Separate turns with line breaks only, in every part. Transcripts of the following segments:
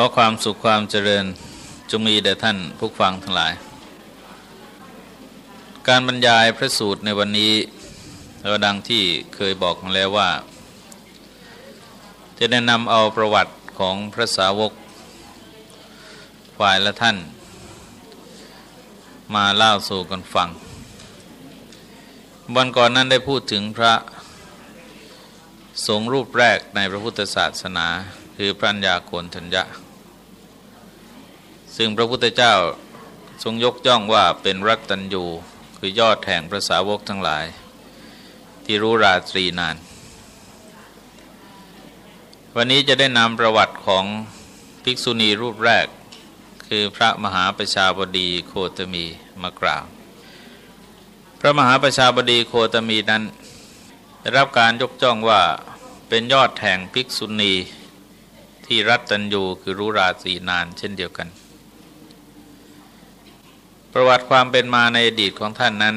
ขอความสุขความเจริญจงมีแด่ท่านผู้ฟังทั้งหลาย การบรรยายพระสูตรในวันนี้เราดังที่เคยบอกมาแล้วว่า จะแนะนำเอาประวัติของพระสาวกฝ่ายละท่าน มาเล่าสู่กันฟัง วันก่อนนั้นได้พูดถึงพระสงฆ์รูปแรกในพระพุทธศาสนา คือพระัญญาโกนทัญญะ ซึ่งพระพุทธเจ้าทรงยกย่องว่าเป็นรักตัญญูคือยอดแห่งพระสาวกทั้งหลาย ที่รู้ราตรีนาน วันนี้จะได้นำประวัติของภิกษุณีรูปแรก คือพระมหาประชาบดีโคตมีมากล่าว พระมหาประชาบดีโคตมีนั้น ได้รับการยกจ้องว่าเป็นยอดแห่งภิกษุณีที่รัตตัญญูคือรู้ราศีนานเช่นเดียวกัน ประวัติความเป็นมาในอดีตของท่านนั้น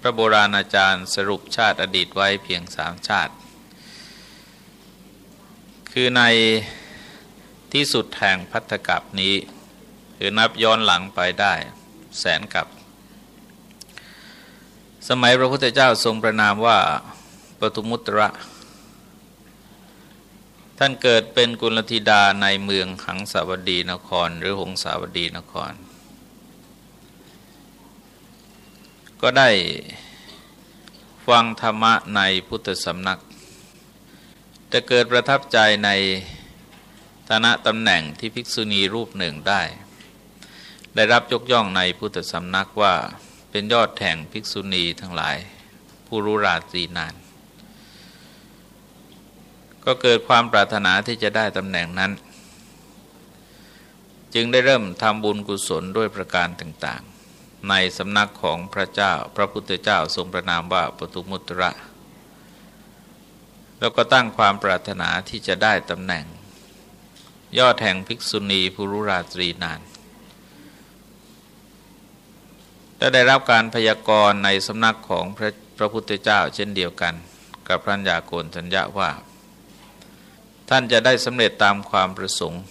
พระโบราณอาจารย์สรุปชาติอดีตไว้เพียงสามชาติ คือในที่สุดแห่งพัทธกับนี้ คือนับย้อนหลังไปได้แสนกับ สมัยพระพุทธเจ้าทรงประนามว่าปทุมุตระ ท่านเกิดเป็นกุลธิดาในเมืองหังสาวดีนคร หรือหงสาวดีนคร ก็ได้ฟังธรรมะในพุทธสำนัก จะเกิดประทับใจในฐานะตำแหน่งที่ภิกษุณีรูปหนึ่งได้ ได้รับยกย่องในพุทธสำนักว่าเป็นยอดแห่งภิกษุณีทั้งหลาย ผู้รู้ราตรีนาน ก็เกิดความปรารถนาที่จะได้ตำแหน่งนั้น จึงได้เริ่มทำบุญกุศลด้วยประการต่าง ในสำนักของพระเจ้า พระพุทธเจ้าทรงประนามว่าปตุมุตระ แล้วก็ตั้งความปรารถนาที่จะได้ตำแหน่ง ยอดแห่งภิกษุณีภูรุราตรีนานและได้รับการพยากรณ์ในสำนักของพระพระพุทธเจ้าเช่นเดียวกัน กับพระญาโกนทัญญาว่า ท่านจะได้สำเร็จตามความประสงค์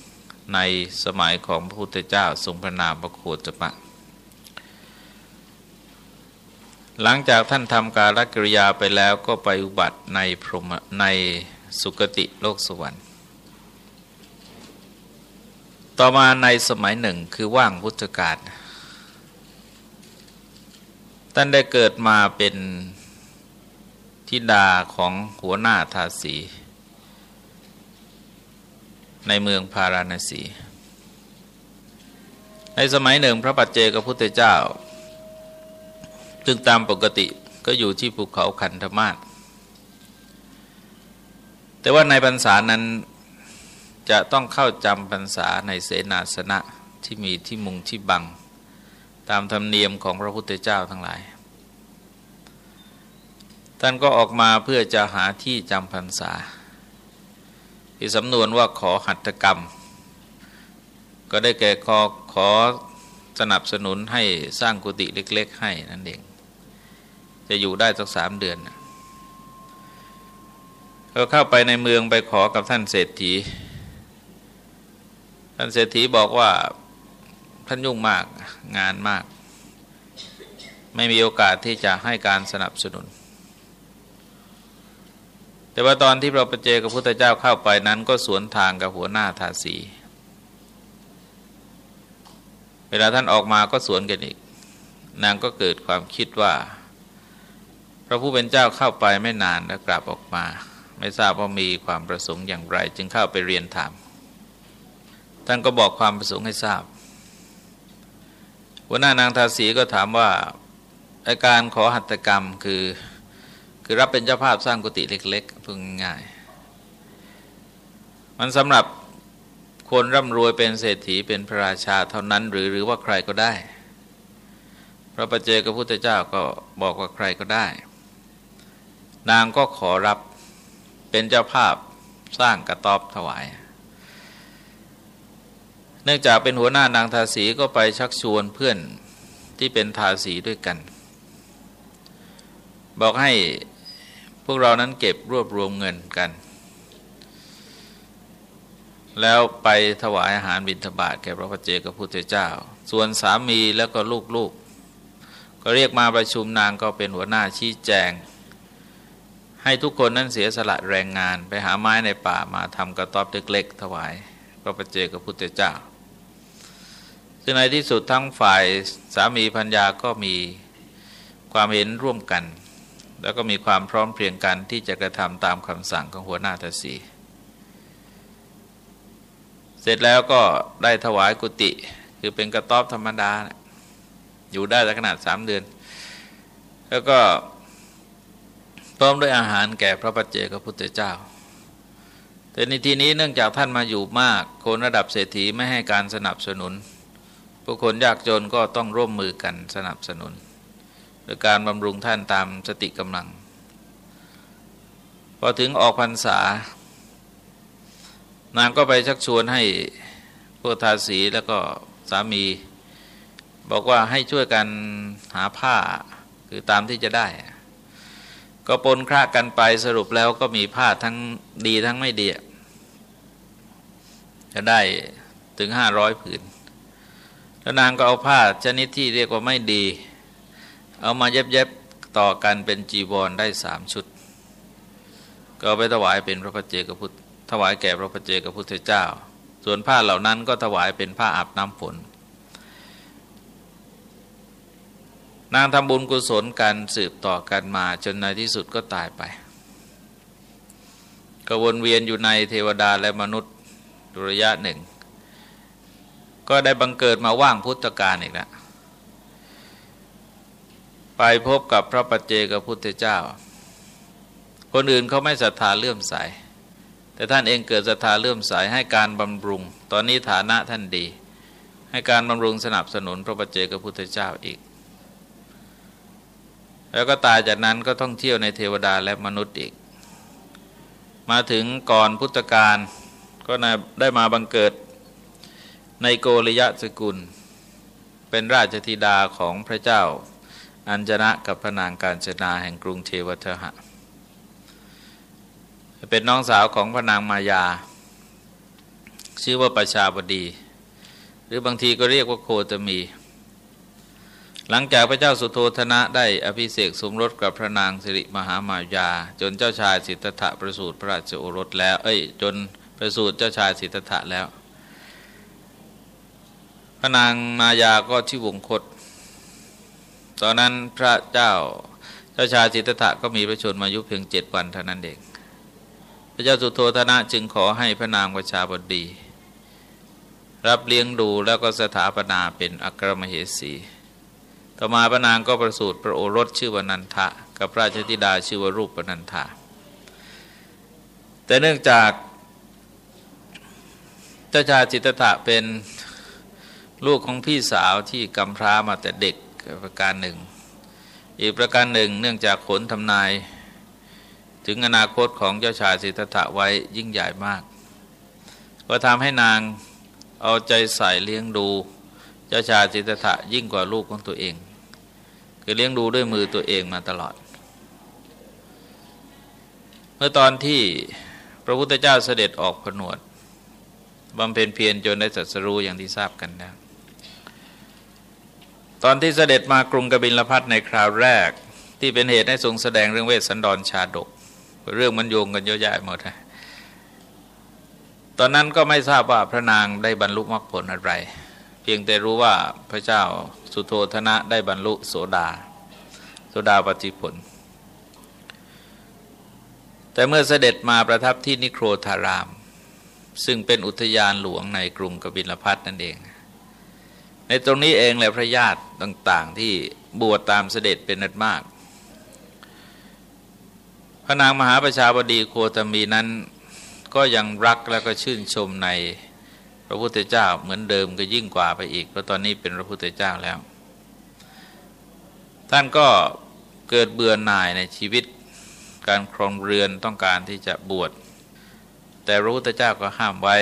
ในสมัยของพระพุทธเจ้าทรงพระนามพระโคตมะ หลังจากท่านทำการรักริยาไปแล้วก็ไปอุบัติในพรหมในสุคติโลกสวรรค์ ต่อมาในสมัยหนึ่งคือว่างพุทธกาลท่านได้เกิดมาเป็นทิดาของหัวหน้าทาสี ในเมืองพาราณสี ในสมัยหนึ่งพระปัจเจกพุทธเจ้า ซึ่งตามปกติก็อยู่ที่ภูเขาคันธมาศแต่ว่าในพรรษานั้นจะต้องเข้าจำพรรษาในเสนาสนะที่มีที่มุงที่บัง ตามธรรมเนียมของพระพุทธเจ้าทั้งหลาย ท่านก็ออกมาเพื่อจะหาที่จำพรรษาที่สำนวนว่าขอหัตถกรรม ก็ได้แก่ขอขอสนับสนุนให้สร้างกุฏิเล็ก ๆ ให้นั่นเอง จะอยู่ได้สักสามเดือนเขาเข้าไปในเมืองไปขอกับท่านเศรษฐี ท่านเศรษฐีบอกว่าท่านยุ่งมากงานมาก ไม่มีโอกาสที่จะให้การสนับสนุน แต่ว่าตอนที่เราไปเจอกับพุทธเจ้าเข้าไปนั้นก็สวนทางกับหัวหน้าทาสีเวลาท่านออกมาก็สวนกันอีก นางก็เกิดความคิดว่า พระผู้เป็นเจ้าเข้าไปไม่นานแล้วกลับออกมา ไม่ทราบว่ามีความประสงค์อย่างไร จึงเข้าไปเรียนถามท่านก็บอกความประสงค์ให้ทราบหัวหน้านางทาสีก็ถามว่าอาการขอหัตถกรรมคือคือรับเป็นเจ้าภาพสร้างกุฏิเล็ก ๆพึ่งง่าย มันสำหรับคนร่ำรวยเป็นเศรษฐีเป็นพระราชาเท่านั้นหรือหรือว่าใครก็ได้ พระประเจกับพุทธเจ้าก็บอกว่าใครก็ได้ นางก็ขอรับเป็นเจ้าภาพสร้างกระต๊อบถวาย เนื่องจากเป็นหัวหน้านางทาสีก็ไปชักชวนเพื่อนที่เป็นทาสีด้วยกัน บอกให้พวกเรานั้นเก็บรวบรวมเงินกัน แล้วไปถวายอาหารบิณฑบาตแก่พระพเจกับพุทธเจ้า ส่วนสามีแล้วก็ลูกๆก็เรียกมาประชุมนางก็เป็นหัวหน้าชี้แจง ให้ทุกคนนั้นเสียสละแรงงานไปหาไม้ในป่ามาทำกระต๊อบเล็กๆถวายพระพเจกับพุทธเจ้า ซึ่งในที่สุดทั้งฝ่ายสามีพัญญาก็มีความเห็นร่วมกัน แล้วก็มีความพร้อมเพรียงกันที่จะกระทำตามคำสั่งของหัวหน้าทศีเสร็จแล้วก็ได้ถวายกุฏิคือเป็นกระต๊อบธรรมดา อยู่ได้ขนาดสามเดือน แล้วก็ พร้อมด้วยอาหารแก่พระปัจเจกพุทธเจ้า แต่ในที่นี้เนื่องจากท่านมาอยู่มาก คนระดับเศรษฐีไม่ให้การสนับสนุน ผู้คนยากจนก็ต้องร่วมมือกันสนับสนุนโดยการบำรุงท่านตามสติกำลัง พอถึงออกพรรษานางก็ไปชักชวนให้พวกทาสีแล้วก็สามี บอกว่าให้ช่วยกันหาผ้าคือตามที่จะได้ ก็ปนครากันไปสรุปแล้วก็มีผ้าทั้งดีทั้งไม่ดีจะได้ถึงห้าร้อยผืน แล้วนางก็เอาผ้าชนิดที่เรียกว่าไม่ดี เอามาเย็บๆต่อกันเป็นจีวรได้สามชุด ก็ไปถวายเป็นพระพเจกพุทธถวายแก่พระพเจกพุทธเจ้า ส่วนผ้าเหล่านั้นก็ถวายเป็นผ้าอาบน้ำฝน นางทำบุญกุศลกันสืบต่อกันมาจนในที่สุดก็ตายไปกวนเวียนอยู่ในเทวดาและมนุษย์ระยะหนึ่ง ก็ได้บังเกิดมาว่างพุทธกาลอีกแล้วไปพบกับพระปัจเจกพุทธเจ้า คนอื่นเขาไม่ศรัทธาเลื่อมใส แต่ท่านเองเกิดศรัทธาเลื่อมใสให้การบำรุง ตอนนี้ฐานะท่านดี ให้การบำรุงสนับสนุนพระปัจเจกพุทธเจ้าอีก แล้วก็ตายจากนั้นก็ท่องเที่ยวในเทวดาและมนุษย์อีก มาถึงก่อนพุทธกาลก็ได้มาบังเกิดในโกริยะสกุล เป็นราชธิดาของพระเจ้า อัญจนะกับพระนางการชนาแห่งกรุงเทวทหะ เป็นน้องสาวของพระนางมายา ชื่อว่าประชาบดี หรือบางทีก็เรียกว่าโคตมี หลังจากพระเจ้าสุโธธนะได้อภิเษกสมรสกับพระนางสิริมหามายา จนเจ้าชายสิทธัตถะประสูติพระราชโอรสแล้ว เอ้ย จนประสูติเจ้าชายสิทธัตถะแล้ว พระนางมายาก็ชื่วงคต ตอนนั้นพระเจ้าเจ้าชายสิทธัตถะก็มีพระชนมายุเพียงเจ็ดวันเท่านั้นเองพระเจ้าสุโธธนะจึงขอให้พระนางประชาบดี รับเลี้ยงดูแล้วก็สถาปนาเป็นอัครมเหสี ต่อมาพระนางก็ประสูติพระโอรสชื่อวนันทะ กับพระชธิดาชื่อวรูปปนันทาแต่เนื่องจากเจ้าชายจิตตะเป็นลูกของพี่สาวที่กำพร้ามาแต่เด็กประการหนึ่ง อีกประการหนึ่ง เนื่องจากผลทำนาย ถึงอนาคตของเจ้าชายสิทธัตถะไว้ยิ่งใหญ่มาก ก็ทำให้นางเอาใจใส่เลี้ยงดู เจ้าชายสิทธัตถะยิ่งกว่าลูกของตัวเอง คือเลี้ยงดูด้วยมือตัวเองมาตลอด เมื่อตอนที่พระพุทธเจ้าเสด็จออกผนวดบำเพ็ญเพียรจนได้สัสรู้อย่างที่ทราบกันแล้วตอนที่เสด็จมากรุงกบิลพัทในคราวแรก ที่เป็นเหตุให้ทรงแสดงเรื่องเวสสันดรชาดก เรื่องมันโยงกันเยอะแยะหมดนะตอนนั้นก็ไม่ทราบว่าพระนางได้บรรลุมรรคผลอะไร พียงแต่รู้ว่าพระเจ้าสุโธธนะได้บรรลุโสดา โสดาปฏิผล แต่เมื่อเสด็จมาประทับที่นิโครธาราม ซึ่งเป็นอุทยานหลวงในกรุงกบิลพัทนั่นเอง ในตรงนี้เองแหละพระญาติต่างๆที่บวชตามเสด็จเป็นนัดมาก พระนางมหาประชาบดีโคตมีนั้นก็ยังรักและก็ชื่นชมใน พระพุทธเจ้าเหมือนเดิมก็ยิ่งกว่าไปอีกเพราะตอนนี้เป็นพระพุทธเจ้าแล้ว ท่านก็เกิดเบื่อหน่ายในชีวิต การครองเรือนต้องการที่จะบวช แต่พระพุทธเจ้าก็ห้ามไว้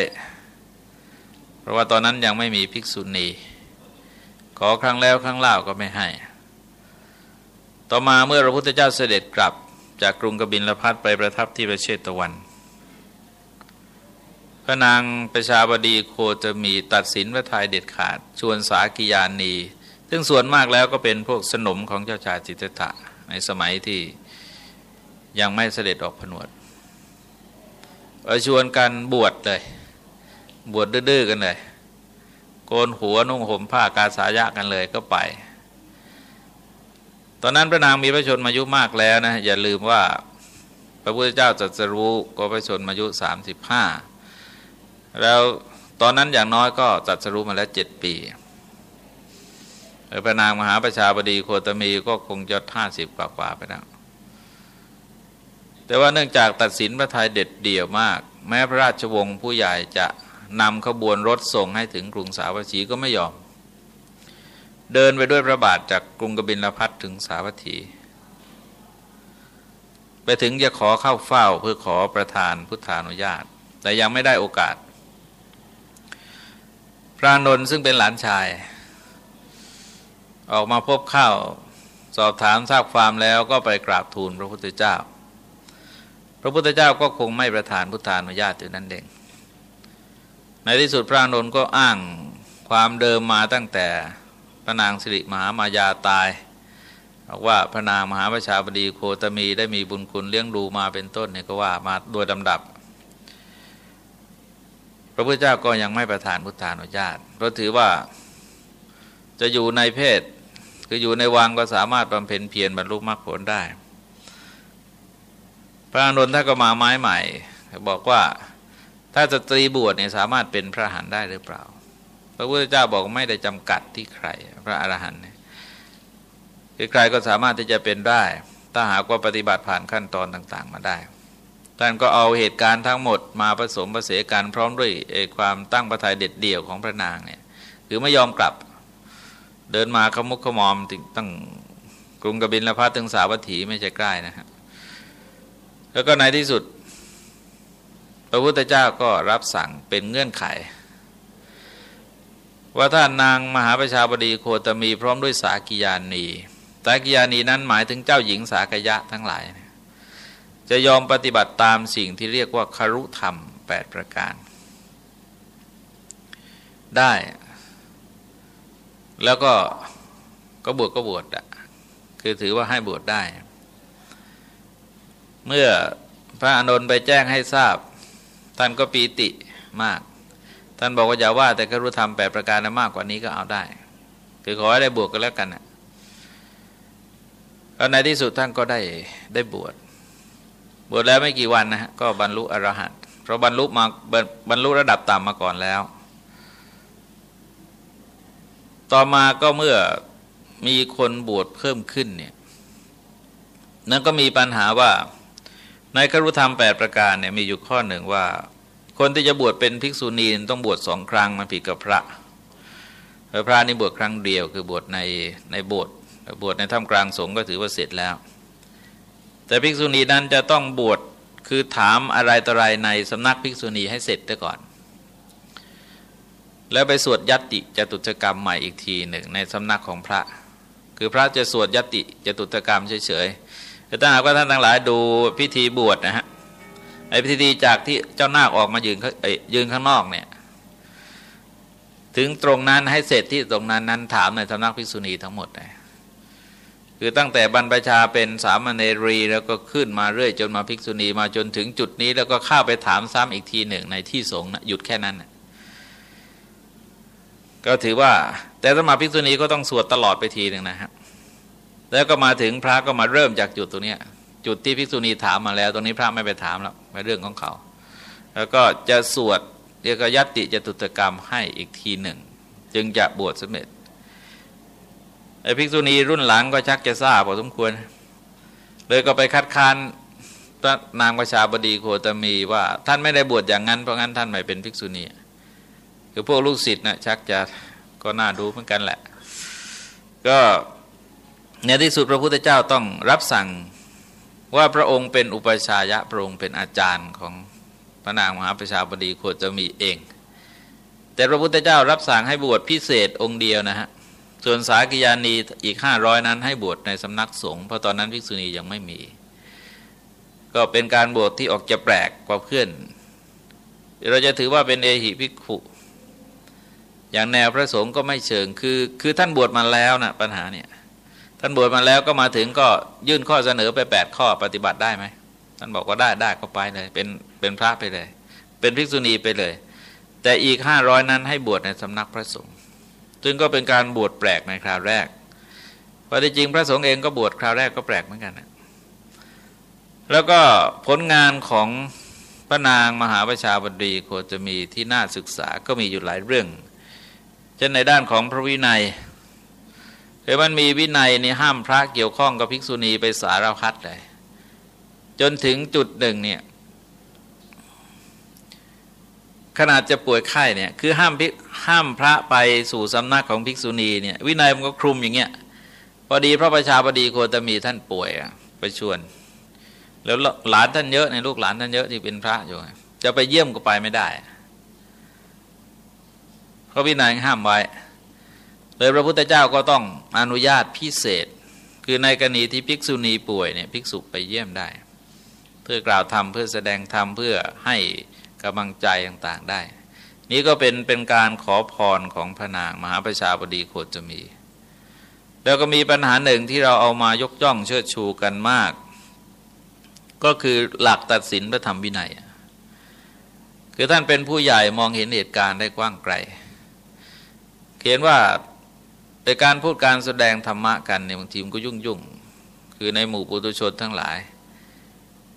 เพราะว่าตอนนั้นยังไม่มีภิกษุณี ขอครั้งแล้วครั้งเล่าก็ไม่ให้ ต่อมาเมื่อพระพุทธเจ้าเสด็จกลับจากกรุงกบินลพัทไปประทับที่ประเชตะวัน พระนางประชาบดีโคจะมีตัดสินพระทัยเด็ดขาด ชวนสากิยานี ซึ่งส่วนมากแล้วก็เป็นพวกสนมของเจ้าชายจิตตะในสมัยที่ยังไม่เสด็จออกผนวดชวนกันบวชเลย บวชดื้อๆกันเลย โกนหัวนุ่งห่มผ้ากาสายะกันเลยก็ไป ตอนนั้นพระนางมีพระชนมายุมากแล้วนะ อย่าลืมว่า พระพุทธเจ้าจัสรู้ก็พระชนมายุสามสิบห้า แล้วตอนนั้นอย่างน้อยก็จัดสรู้มาแล้วเจ็ดปีพระนางมหาประชาบดีโคตมีก็คงจะห้าสิบกว่าไปแล้วแต่ว่าเนื่องจากตัดสินพระทัยเด็ดเดี่ยวมาก แม้พระราชวงศ์ผู้ใหญ่จะนำขบวนรถส่งให้ถึงกรุงสาวัตถีก็ไม่ยอม เดินไปด้วยพระบาทจากกรุงกบิลพัทถึงสาวัตถี ไปถึงจะขอเข้าเฝ้าเพื่อขอประทานพุทธานุญาต แต่ยังไม่ได้โอกาส พระนนท์ซึ่งเป็นหลานชาย ออกมาพบข้าวสอบถามทราบความแล้วก็ไปกราบทูลพระพุทธเจ้า พระพุทธเจ้าก็คงไม่ประทานพุทธานุญาตอยู่นั่นเอง ในที่สุดพระนนท์ก็อ้างความเดิมมาตั้งแต่พระนางสิริมหามายาตายบอกว่าพระนางมหาประชาบดีโคตมีได้มีบุญคุณเลี้ยงดูมาเป็นต้นเนี่ยก็ว่ามาโดยลำดับ พระพุทธเจ้าก็ยังไม่ประทานพุทธานุญาตเพราะถือว่าจะอยู่ในเพศ คืออยู่ในวังก็สามารถบำเพ็ญเพียรบรรลุมรรคผลได้ พระอานนท์ท่านก็มาไม้ใหม่ บอกว่าถ้าสตรีบวชเนี่ยสามารถเป็นพระอรหันต์ได้หรือเปล่า พระพุทธเจ้าบอกไม่ได้จำกัดที่ใคร พระอรหันต์เนี่ยคือใครก็สามารถที่จะเป็นได้ ถ้าหากว่าปฏิบัติผ่านขั้นตอนต่าง ๆ มาได้ ท่านก็เอาเหตุการณ์ทั้งหมดมาผสมผสานกันพร้อมด้วยความตั้งประทัยเด็ดเดี่ยวของพระนางเนี่ยคือไม่ยอมกลับ เดินมาขมุกขมอมตั้งกรุงกบินละพัทถึงสาวัตถีไม่ใช่ใกล้นะครับแล้วก็ในที่สุด พระพุทธเจ้าก็รับสั่งเป็นเงื่อนไข ว่าท่านนางมหาประชาบดีโคตมีพร้อมด้วยสากิยานีสากิยานีนั้นหมายถึงเจ้าหญิงสากยะทั้งหลาย จะยอมปฏิบัติตามสิ่งที่เรียกว่าคารุธรรมแปดประการ ได้ แล้วก็ก็บวชก็บวชอะคือถือว่าให้บวชได้ เมื่อพระอานนท์ไปแจ้งให้ทราบ ท่านก็ปีติมาก ท่านบอกว่าอย่าว่าแต่กรุธรรมแปดประการนะมากกว่านี้ก็เอาได้ คือขอให้ได้บวชกันแล้วกันนะแล้วในที่สุดท่านก็ได้ได้บวช บวชแล้วไม่กี่วันนะฮะก็บรรลุอรหันต์เพราะบรรลุมาบรรลุระดับต่ำมาก่อนแล้ว ต่อมาก็เมื่อมีคนบวชเพิ่มขึ้นเนี่ยนั่นก็มีปัญหาว่าในครุธรรมแปดประการเนี่ยมีอยู่ข้อหนึ่งว่า คนที่จะบวชเป็นภิกษุณีต้องบวชสองครั้งมันผิดกับพระพระนี่บวชครั้งเดียวคือบวชในในโบสถ์บวชในถ้ำกลางสงฆ์ก็ถือว่าเสร็จแล้ว แต่ภิกษุณีนั้นจะต้องบวชคือถามอะไรต่ออะไรในสำนักภิกษุณีให้เสร็จก่อน แล้วไปสวดยัตติจตุจกรรมใหม่อีกทีหนึ่งในสำนักของพระ คือพระจะสวดยัตติจตุจกรรมเฉยๆแต่ถ้าหากว่าท่านทั้งหลายดูพิธีบวชนะฮะไอ้พิธีจากที่เจ้านาคออกมายืนยืนข้างนอกเนี่ยถึงตรงนั้นให้เสร็จที่ตรงนั้นนั้นถามในสำนักภิกษุณีทั้งหมดเลย คือตั้งแต่บรรพชาเป็นสามเณรีแล้วก็ขึ้นมาเรื่อยจนมาภิกษุณีมาจนถึงจุดนี้ แล้วก็เข้าไปถามซ้ำอีกทีหนึ่งในที่สงฆ์หยุดแค่นั้นก็ถือว่า แต่สมาภิกษุณีก็ต้องสวดตลอดไปทีหนึ่งนะครับแล้วก็มาถึงพระก็มาเริ่มจากจุดตรงนี้จุดที่ภิกษุณีถามมาแล้ว ตรงนี้พระไม่ไปถามแล้วเป็นเรื่องของเขา แล้วก็จะสวดเรียกยัตติจตุตกรรมให้อีกทีหนึ่ง จึงจะบวชสำเร็จ ไอ้ภิกษุณีรุ่นหลังก็ชักจะทราบพอสมควร เลยก็ไปคัดค้านพระนางประชาบดีโคตมีว่า ท่านไม่ได้บวชอย่างนั้นเพราะงั้นท่านไม่เป็นภิกษุณีคือพวกลูกศิษย์นะชักจะก็น่าดูเหมือนกันแหละ ก็ในที่สุดพระพุทธเจ้าต้องรับสั่งว่าพระองค์เป็นอุปชายะพระองค์เป็นอาจารย์ของพระนางมหาประชาบดีโคจะมีเอง แต่พระพุทธเจ้ารับสั่งให้บวชพิเศษองค์เดียวนะฮะ ส่วนสากิยานีอีกห้าร้อยนั้นให้บวชในสำนักสงฆ์เพราะตอนนั้นภิกษุณียังไม่มี ก็เป็นการบวชที่ออกจะแปลกกว่าเพื่อน เราจะถือว่าเป็นเอหิภิกขุ อย่างแนวพระสงฆ์ก็ไม่เชิงคือคือท่านบวชมาแล้วนะปัญหาเนี่ยท่านบวชมาแล้วก็มาถึงก็ยื่นข้อเสนอไปแปดข้อปฏิบัติได้ไหมท่านบอกว่าได้ได้ก็ไปเลยเป็นเป็นพระไปเลย เป็นภิกษุณีไปเลย แต่อีกห้าร้อยนั้นให้บวชในสำนักพระสงฆ์ ซึ่งก็เป็นการบวชแปลกในคราวแรกพอที่จริงพระสงฆ์เองก็บวชคราวแรกก็แปลกเหมือนกันนะแล้วก็ผลงานของพระนางมหาประชาบดีโคจะมีที่น่าศึกษาก็มีอยู่หลายเรื่องเช่นในด้านของพระวินัยหรือมันมีวินัยนี่ห้ามพระเกี่ยวข้องกับภิกษุณีไปสารพัดเลยจนถึงจุดหนึ่งเนี่ย ขนาดจะป่วยไข้เนี่ยคือห้ามห้ามพระไปสู่สำนักของภิกษุณีเนี่ยวินัยมันก็คลุมอย่างเงี้ยพอดีพระประชาบดีโคตมีท่านป่วยไปชวน แล้วหลานท่านเยอะในลูกหลานท่านเยอะที่เป็นพระอยู่ จะไปเยี่ยมก็ไปไม่ได้เพราะวินัยห้ามไว้ เลยพระพุทธเจ้าก็ต้องอนุญาตพิเศษ คือในกรณีที่ภิกษุณีป่วยเนี่ยภิกษุไปเยี่ยมได้ เพื่อกล่าวธรรมเพื่อแสดงธรรมเพื่อให้ กำลังใจต่างๆได้ นี้ก็เป็นเป็นการขอพรของพระนางมหาประชาบดีโคจะมี แล้วก็มีปัญหาหนึ่งที่เราเอามายกย่องเชิดชูกันมาก ก็คือหลักตัดสินพระธรรมวินัย คือท่านเป็นผู้ใหญ่มองเห็นเหตุการณ์ได้กว้างไกล เขียนว่าในการพูดการแสดงธรรมะกันเนี่ยบางทีมันก็ยุ่งยุ่งคือในหมู่ปุถุชนทั้งหลาย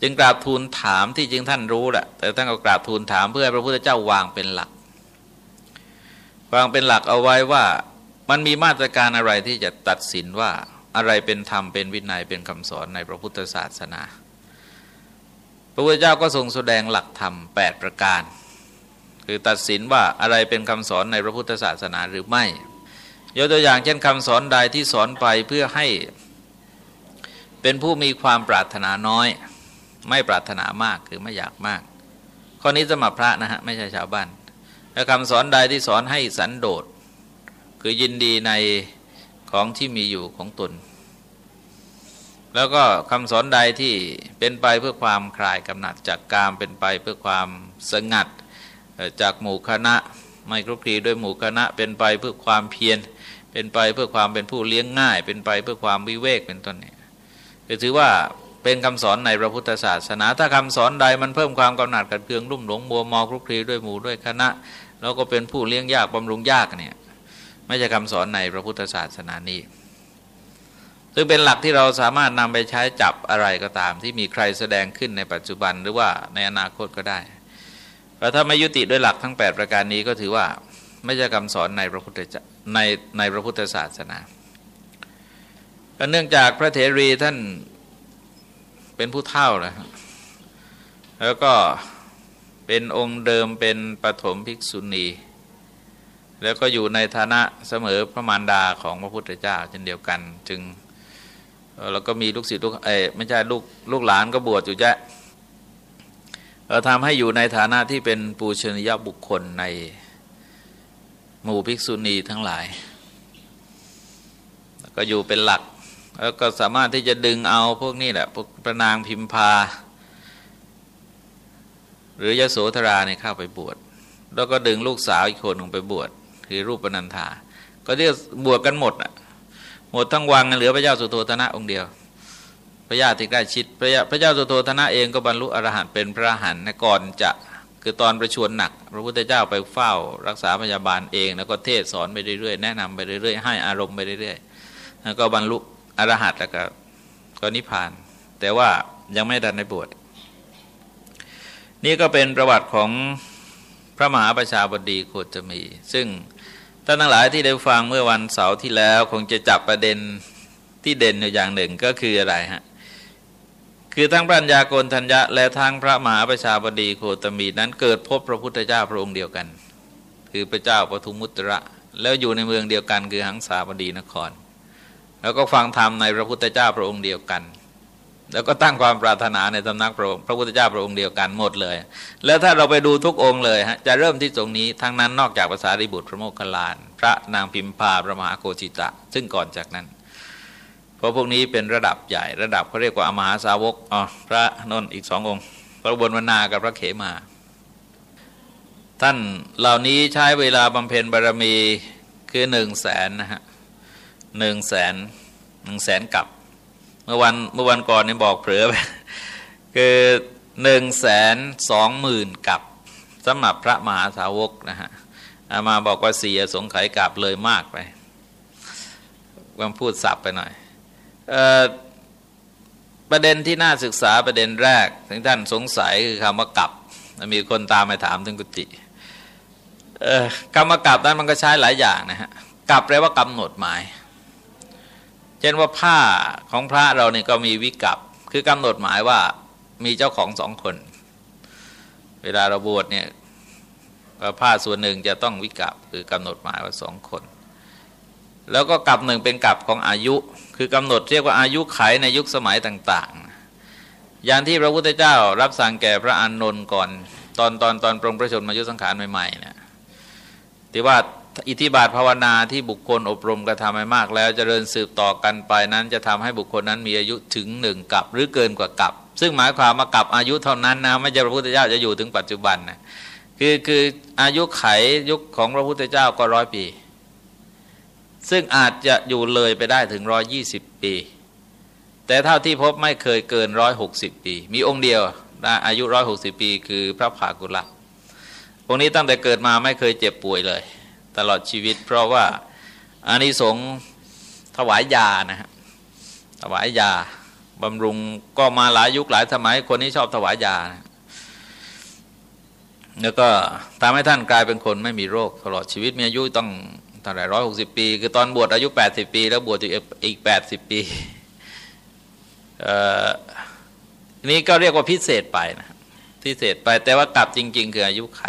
จึงกราบทูลถามที่จริงท่านรู้แหละแต่ท่านก็กราบทูลถามเพื่อให้พระพุทธเจ้าวางเป็นหลัก วางเป็นหลักเอาไว้ว่ามันมีมาตรการอะไรที่จะตัดสินว่าอะไรเป็นธรรมเป็นวินัยเป็นคำสอนในพระพุทธศาสนา พระพุทธเจ้าก็ทรงแสดงหลักธรรม 8 ประการ คือตัดสินว่าอะไรเป็นคำสอนในพระพุทธศาสนาหรือไม่ยกตัวอย่างเช่นคำสอนใดที่สอนไปเพื่อให้เป็นผู้มีความปรารถนาน้อย ไม่ปรารถนามากคือไม่อยากมาก ข้อนี้สมัครพระนะฮะไม่ใช่ชาวบ้านและคำสอนใดที่สอนให้สันโดษ คือยินดีในของที่มีอยู่ของตน แล้วก็คำสอนใดที่เป็นไปเพื่อความคลายกำหนัดจากกามเป็นไปเพื่อความสงัดจากหมู่คณะไม่คลุกคลีด้วยหมู่คณะเป็นไปเพื่อความเพียรเป็นไปเพื่อความเป็นผู้เลี้ยงง่าย เป็นไปเพื่อความวิเวกเป็นต้นเนี่ยถือว่า เป็นคำสอนในพระพุทธศาสนา ถ้าคำสอนใดมันเพิ่มความกำหนัดกัดเคืองรุ่มหลงมัวมอคลุกคลีด้วยหมู่ด้วยคณะ แล้วก็เป็นผู้เลี้ยงยากบำรุงยากเนี่ยไม่ใช่คำสอนในพระพุทธศาสนานี้ซึ่งเป็นหลักที่เราสามารถนำไปใช้จับอะไรก็ตาม ที่มีใครแสดงขึ้นในปัจจุบันหรือว่าในอนาคตก็ได้แต่ถ้าไม่ยุติด้วยหลักทั้ง 8 ประการนี้ก็ถือว่าไม่ใช่คำสอนในพระพุทธในในพระพุทธศาสนาเนื่องจากพระเถรีท่าน เป็นผู้เท่าแล้วแล้วก็เป็นองค์เดิมเป็นปฐมภิกษุณี แล้วก็อยู่ในฐานะเสมอพระมารดาของพระพุทธเจ้าเช่นเดียวกัน จึงแล้วก็มีลูกศิษย์ลูกเอไม่ใช่ลูกลูกหลานก็บวชอยู่แจ้เราทำให้อยู่ในฐานะที่เป็นปูชนียบุคคลในหมู่ภิกษุณีทั้งหลาย ก็อยู่เป็นหลัก แล้วก็สามารถที่จะดึงเอาพวกนี้แหละพวกพระนางพิมพา หรือยโสธราเนี่ยเข้าไปบวช แล้วก็ดึงลูกสาวอีกคนลงไปบวชคือรูปปนันธาก็เรียกบวชกันหมดอะหมดทั้งวังเหลือพระเจ้าสุโธธนะองค์เดียว พระญาติที่ใกล้ชิดพระพระเจ้าสุโธธนะเองก็บรรลุอรหันต์เป็นพระอรหันต์ก่อนจะคือตอนประชวรหนัก พระพุทธเจ้าไปเฝ้า รักษาพยาบาลเอง แล้วก็เทศสอนไปเรื่อยๆแนะนำไปเรื่อยๆให้อารมณ์ไปเรื่อยๆแล้วก็บรรลุ อรหัตแล้วก็ก็นิพพาน แต่ว่ายังไม่ดันในบวชนี่ก็เป็นประวัติของพระมหาประชาบดีโคตมี ซึ่งท่านทั้งหลายที่ได้ฟังเมื่อวันเสาร์ที่แล้วคงจะจับประเด็นที่เด่นอยู่อย่างหนึ่งก็คืออะไรฮะคือทั้งปัญญาโกนทัญญะและทั้งพระมหาประชาบดีโคตมีนั้นเกิดพบพระพุทธเจ้าพระองค์เดียวกัน คือพระเจ้าปทุมมุตระ แล้วอยู่ในเมืองเดียวกันคือหังสาบดีนคร แล้วก็ฟังธรรมในพระพุทธเจ้าพระองค์เดียวกัน แล้วก็ตั้งความปรารถนาในตำนักพระองค์พระพุทธเจ้าพระองค์เดียวกันหมดเลย แล้วถ้าเราไปดูทุกองค์เลยฮะจะเริ่มที่ตรงนี้ทั้งนั้นนอกจากภาษาริบุตรพระโมคคัลลาน พระนางพิมพาพระมหาโกจิตะ ซึ่งก่อนจากนั้นเพราะพวกนี้เป็นระดับใหญ่ระดับเขาเรียกว่าอมหาสาวกอ๋อพระนนท์อีกสององค์ พระบนวนากับพระเขมา ท่านเหล่านี้ใช้เวลาบำเพ็ญบารมีคือหนึ่งแสนนะฮะ หนึ่งแสนหนึ่งแสนกับ เมื่อวันเมื่อวันก่อนนี่บอกเผลอไปคือหนึ่งแสนสองหมื่นกับสำหรับพระมหาสาวกนะฮะอามาบอกว่าสี่สงไขยกับเลยมากไปวันพูดสับไปหน่อยออประเด็นที่น่าศึกษาประเด็นแรกที่ท่านสงสัยคือคำว่ากับมีคนตามไปถามถึงกุฏิคำว่ากับนั้นมันก็ใช้หลายอย่างนะฮะกับแปลว่ากำหนดหมาย เช่นว่าผ้าของพระเราเนี่ยก็มีวิกับคือกำหนดหมายว่ามีเจ้าของสองคน เวลาเราบวชเนี่ยผ้าส่วนหนึ่งจะต้องวิกับคือกำหนดหมายว่าสองคน แล้วก็กับหนึ่งเป็นกับของอายุ คือกำหนดเรียกว่าอายุไขในยุคสมัยต่างๆ อย่างที่พระพุทธเจ้ารับสั่งแก่พระอานนท์ก่อน ตอนตอนตอนปรงพระชนมายุสังขารใหม่ๆเนี่ยที่ว่า อิทธิบาทภาวนาที่บุคคลอบรมกระทำให้มากแล้วจเจริญสืบต่อกันไปนั้น จะทำให้บุคคลนั้นมีอายุถึงหนึ่งกับหรือเกินกว่ากับ ซึ่งหมายความว่ากับอายุเท่านั้นนะไม่ใช่พระพุทธเจ้าจะอยู่ถึงปัจจุบันนะคือคืออายุไขยุคของพระพุทธเจ้าก็ร้อยปี ซึ่งอาจจะอยู่เลยไปได้ถึงร้อยี่สิบปี แต่เท่าที่พบไม่เคยเกินร้อยหกสิบปี มีองค์เดียวได้อายุร้อยหกสิบปี คือพระภากุละองค์นี้ตั้งแต่เกิดมาไม่เคยเจ็บป่วยเลย ตลอดชีวิต เพราะว่าอานิสงส์ถวายยานะฮะถวายยาบำรุงก็มาหลายยุคหลายสมัยคนนี้ชอบถวายยานะแล้วก็ทำให้ท่านกลายเป็นคนไม่มีโรค ตลอดชีวิตมีอายุต้องเท่าไหร่ร้อยหกสิบปี คือตอนบวชอายุแปดสิบปี แล้วบวชอีกแปดสิบปีนี้ก็เรียกว่าพิเศษไปนะพิเศษไปแต่ว่ากลับจริง ๆ คืออายุไข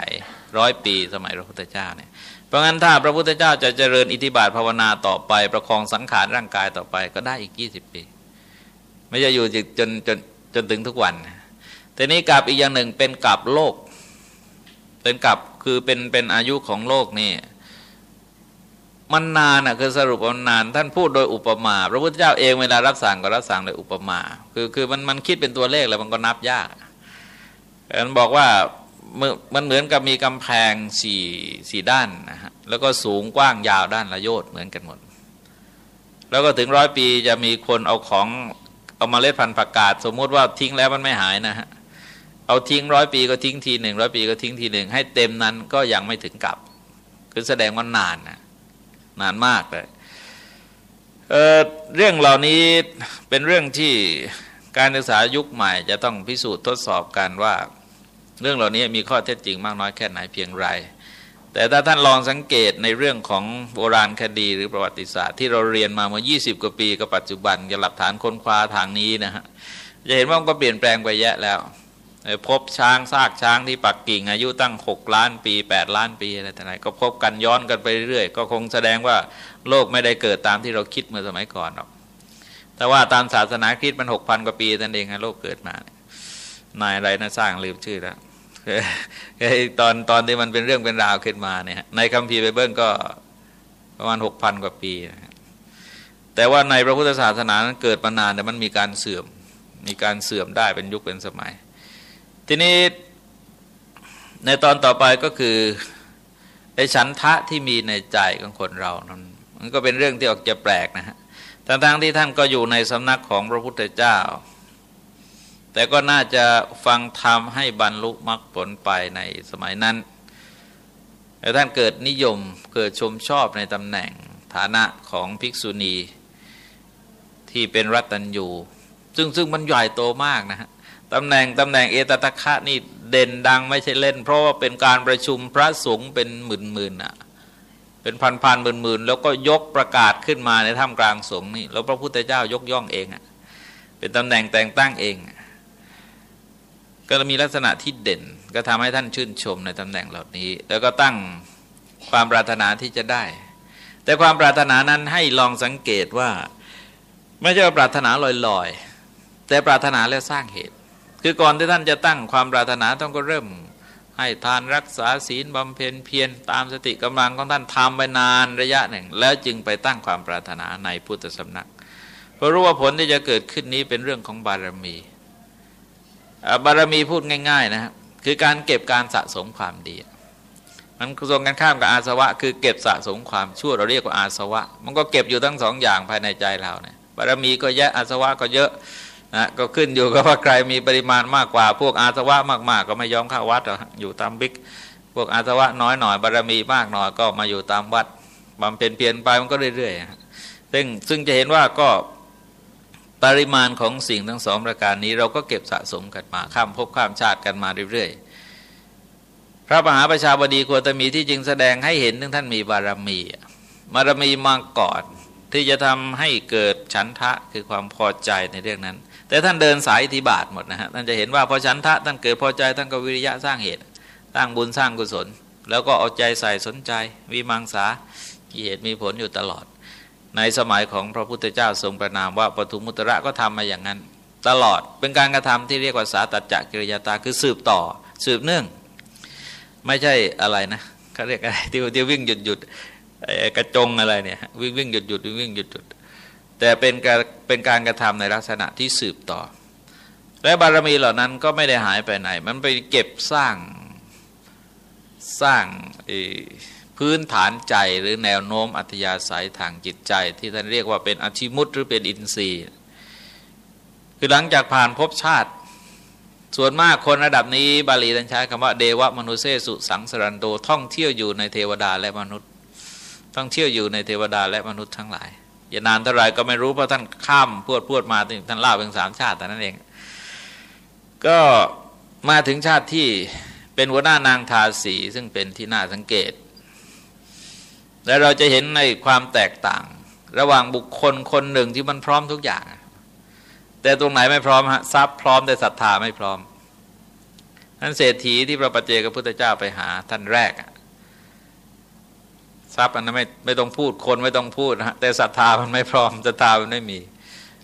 ร้อยปีสมัยพระพุทธเจ้าเนี่ย เพราะงั้นถ้าพระพุทธเจ้าจะเจริญอิทธิบาทภาวนาต่อไป ประคองสังขารร่างกายต่อไปก็ได้อีกยี่สิบปี ไม่จะอยู่จนจนจนถึงทุกวันแต่นี้กลับอีกอย่างหนึ่งเป็นกลับโลก เป็นกับคือเป็นเป็นอายุของโลกนี่มันนานอะคือสรุปมันนาน ท่านพูดโดยอุปมา พระพุทธเจ้าเองเวลารับสั่งก็รับสั่งโดยอุปมา คือคือมันมันคิดเป็นตัวเลขแล้วมันก็นับยากมันบอกว่า มันเหมือนกับมีกำแพงสี่สี่ด้านนะฮะแล้วก็สูงกว้างยาวด้านละโยชน์เหมือนกันหมด แล้วก็ถึงร้อยปีจะมีคนเอาของเอามาเล็ดพันธุ์ประกาศสมมุติว่าทิ้งแล้วมันไม่หายนะฮะเอาทิ้งร้อยปีก็ทิ้งทีหนึ่งร้อยปีก็ทิ้งทีหนึ่งให้เต็มนั้นก็ยังไม่ถึงกลับ คือแสดงว่านานนะนานมากเลยเเรื่องเหล่านี้เป็นเรื่องที่การศึกษายุคใหม่จะต้องพิสูจน์ทดสอบกันว่า เรื่องเหล่านี้มีข้อเท็จจริงมากน้อยแค่ไหนเพียงไร แต่ถ้าท่านลองสังเกตในเรื่องของโบราณคดีหรือประวัติศาสตร์ที่เราเรียนมาเมื่อ 20 กว่าปีกับปัจจุบันจะหลักฐานค้นคว้าทางนี้นะฮะจะเห็นว่ามันก็เปลี่ยนแปลงไปแยะแล้วพบช้างซากช้างที่ปักกิ่ง อายุตั้งหกล้านปีแปดล้านปีอะไรต่างๆก็พบกันย้อนกันไปเรื่อยก็คงแสดงว่าโลกไม่ได้เกิดตามที่เราคิดเมื่อสมัยก่อนหรอก แต่ว่าตามศาสนาคริสต์มันหกพันกว่าปีนั่นเองโลกเกิดมานายอะไรนะสร้างลืมชื่อแล้ว ตอนตอนที่มันเป็นเรื่องเป็นราวขึ้นมาเนี่ยในคัมภีร์ไบเบิลก็ประมาณหกพันกว่าปีนะแต่ว่าในพระพุทธศาสนานั้นเกิดมานานแต่มันมีการเสื่อมมีการเสื่อมได้เป็นยุคเป็นสมัย ทีนี้ในตอนต่อไปก็คือไอ้ฉันทะที่มีในใจของคนเรานั้นมันก็เป็นเรื่องที่ออกจะแปลกนะฮะทั้งๆที่ท่านก็อยู่ในสำนักของพระพุทธเจ้า แต่ก็น่าจะฟังธรรมให้บรรลุมรรคผลไปในสมัยนั้นแต่ท่านเกิดนิยมเกิดชมชอบในตำแหน่งฐานะของภิกษุณีที่เป็นรัตัญยูซึ่งซึ่งมันใหญ่โตมากนะฮะตำแหน่งตำแหน่งเอตตะคะนี่เด่นดังไม่ใช่เล่น เพราะว่าเป็นการประชุมพระสงฆ์เป็นหมื่นหมื่นอะเป็นพันพันหมื่นหมื่นแล้วก็ยกประกาศขึ้นมาในถ้ำกลางสงฆ์นี่แล้วพระพุทธเจ้ายกย่องเองอะเป็นตำแหน่งแต่งตั้งเอง ก็มีลักษณะที่เด่น ก็ทำให้ท่านชื่นชมในตำแหน่งเหล่านี้ แล้วก็ตั้งความปรารถนาที่จะได้ แต่ความปรารถนานั้นให้ลองสังเกตว่า ไม่ใช่ปรารถนาลอยๆ แต่ปรารถนาแล้วสร้างเหตุ คือก่อนที่ท่านจะตั้งความปรารถนาต้องก็เริ่มให้ทานรักษาศีลบำเพ็ญเพียรตามสติกำลังของท่านทำไปนานระยะหนึ่ง แล้วจึงไปตั้งความปรารถนาในพุทธสำนัก เพราะรู้ว่าผลที่จะเกิดขึ้นนี้เป็นเรื่องของบารมี บารมีพูดง่าย ๆ นะครับคือการเก็บการสะสมความดี มันตรงกันข้ามกับอาสวะ คือเก็บสะสมความชั่วเราเรียกว่าอาสวะ มันก็เก็บอยู่ทั้งสองอย่างภายในใจเราเนี่ยบารมีก็เยอะอาสวะก็เยอะนะก็ขึ้นอยู่กับว่าใครมีปริมาณมากกว่า พวกอาสวะมากๆ ก็ไม่ยอมเข้าวัดอยู่ตามบิ๊กพวกอาสวะน้อยหน่อยบารมีมากหน่อยก็มาอยู่ตามวัดบำเพ็ญเพียรไปมันก็เรื่อยๆซึ่งซึ่งจะเห็นว่าก็ ปริมาณของสิ่งทั้งสองประการนี้ เราก็เก็บสะสมกันมาข้ามภพข้ามชาติกันมาเรื่อยๆ พระมหาประชาบดีควรจะมีที่จริงแสดงให้เห็นถึงท่านมีบารมีบารมีมาก่อนที่จะทำให้เกิดฉันทะคือความพอใจในเรื่องนั้น แต่ท่านเดินสายอิบาทหมดนะฮะท่านจะเห็นว่าพอฉันทะท่านเกิดพอใจท่านก็วิริยะสร้างเหตุสร้างบุญสร้างกุศล แล้วก็เอาใจใส่สนใจวิมังสามีเหตุมีผลอยู่ตลอด ในสมัยของพระพุทธเจ้าทรงประนามว่าปทุมุตระก็ทำมาอย่างนั้น ตลอดเป็นการกระทำที่เรียกว่าสาตัจจกิริยาตาคือสืบต่อสืบเนื่อง ไม่ใช่อะไรนะเขาเรียกอะไรที่ที่วิ่งหยุดหยุดกระจงอะไรเนี่ยวิ่งวิ่งหยุดหยุดวิ่งหยุดหยุดแต่เป็นการเป็นการกระทำในลักษณะที่สืบต่อ และบารมีเหล่านั้นก็ไม่ได้หายไปไหน มันไปเก็บสร้างสร้างอ พื้นฐานใจหรือแนวโน้มอัธยาศัยทางจิตใจ ที่ท่านเรียกว่าเป็นอธิมุตหรือเป็นอินทรีย์ คือหลังจากผ่านภพชาติ ส่วนมากคนระดับนี้บาลีท่านใช้คำว่าเดวะมนุเสสุสังสรันโดท่องเที่ยวอยู่ในเทวดาและมนุษย์ต้องเที่ยวอยู่ในเทวดาและมนุษย์ทั้งหลายอย่านานเท่าไรก็ไม่รู้เพราะท่านข้ามพูดพูดมาท่านล่าเป็นสามชาติแต่นั้นเอง ก็มาถึงชาติที่เป็นหัวหน้านางทาสีซึ่งเป็นที่น่าสังเกต และเราจะเห็นในความแตกต่าง ระหว่างบุคคลคนหนึ่งที่มันพร้อมทุกอย่าง แต่ตรงไหนไม่พร้อมฮะทรัพย์พร้อมแต่ศรัทธาไม่พร้อมท่านเศรษฐีที่พระปัจเจกพุทธเจ้าไปหาท่านแรกทรัพย์อันนั้นไม่ไม่ต้องพูดคนไม่ต้องพูดนะแต่ศรัทธามันไม่พร้อมศรัทธามันไม่มี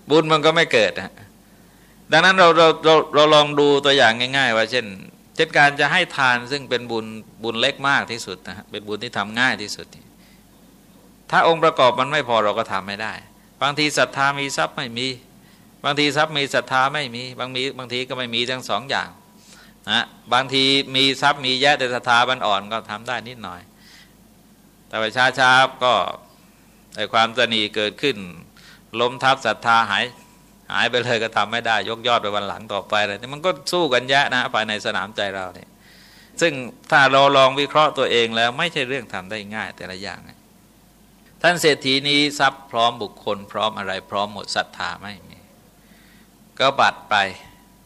บุญมันก็ไม่เกิดนะดังนั้นเราเราเราเราลองดูตัวอย่างง่าย ๆ ว่าเช่นเช่นการจะให้ทานซึ่งเป็นบุญบุญเล็กมากที่สุดนะฮะเป็นบุญที่ทำง่ายที่สุด ถ้าองค์ประกอบมันไม่พอเราก็ทำไม่ได้ บางทีศรัทธามีทรัพย์ไม่มี บางทีทรัพย์มีศรัทธาไม่มี บางมีบางทีก็ไม่มีทั้งสองอย่างนะบางทีมีทรัพย์มีแย่แต่ศรัทธาบันอ่อนก็ทำได้นิดหน่อย แต่ไปช้าๆก็ไอความตนีเกิดขึ้น ล้มทับศรัทธาหายหายไปเลยก็ทำไม่ได้ยกยอดไปวันหลังต่อไปเลยนี่มันก็สู้กันแยะนะภายในสนามใจเราเนี่ยซึ่งถ้าเราลองวิเคราะห์ตัวเองแล้วไม่ใช่เรื่องทำได้ง่ายแต่ละอย่าง ท่านเศรษฐีนี้ทรัพย์พร้อมบุคคล พร้อมอะไรพร้อมหมดศรัทธาไม่มีก็บัดไป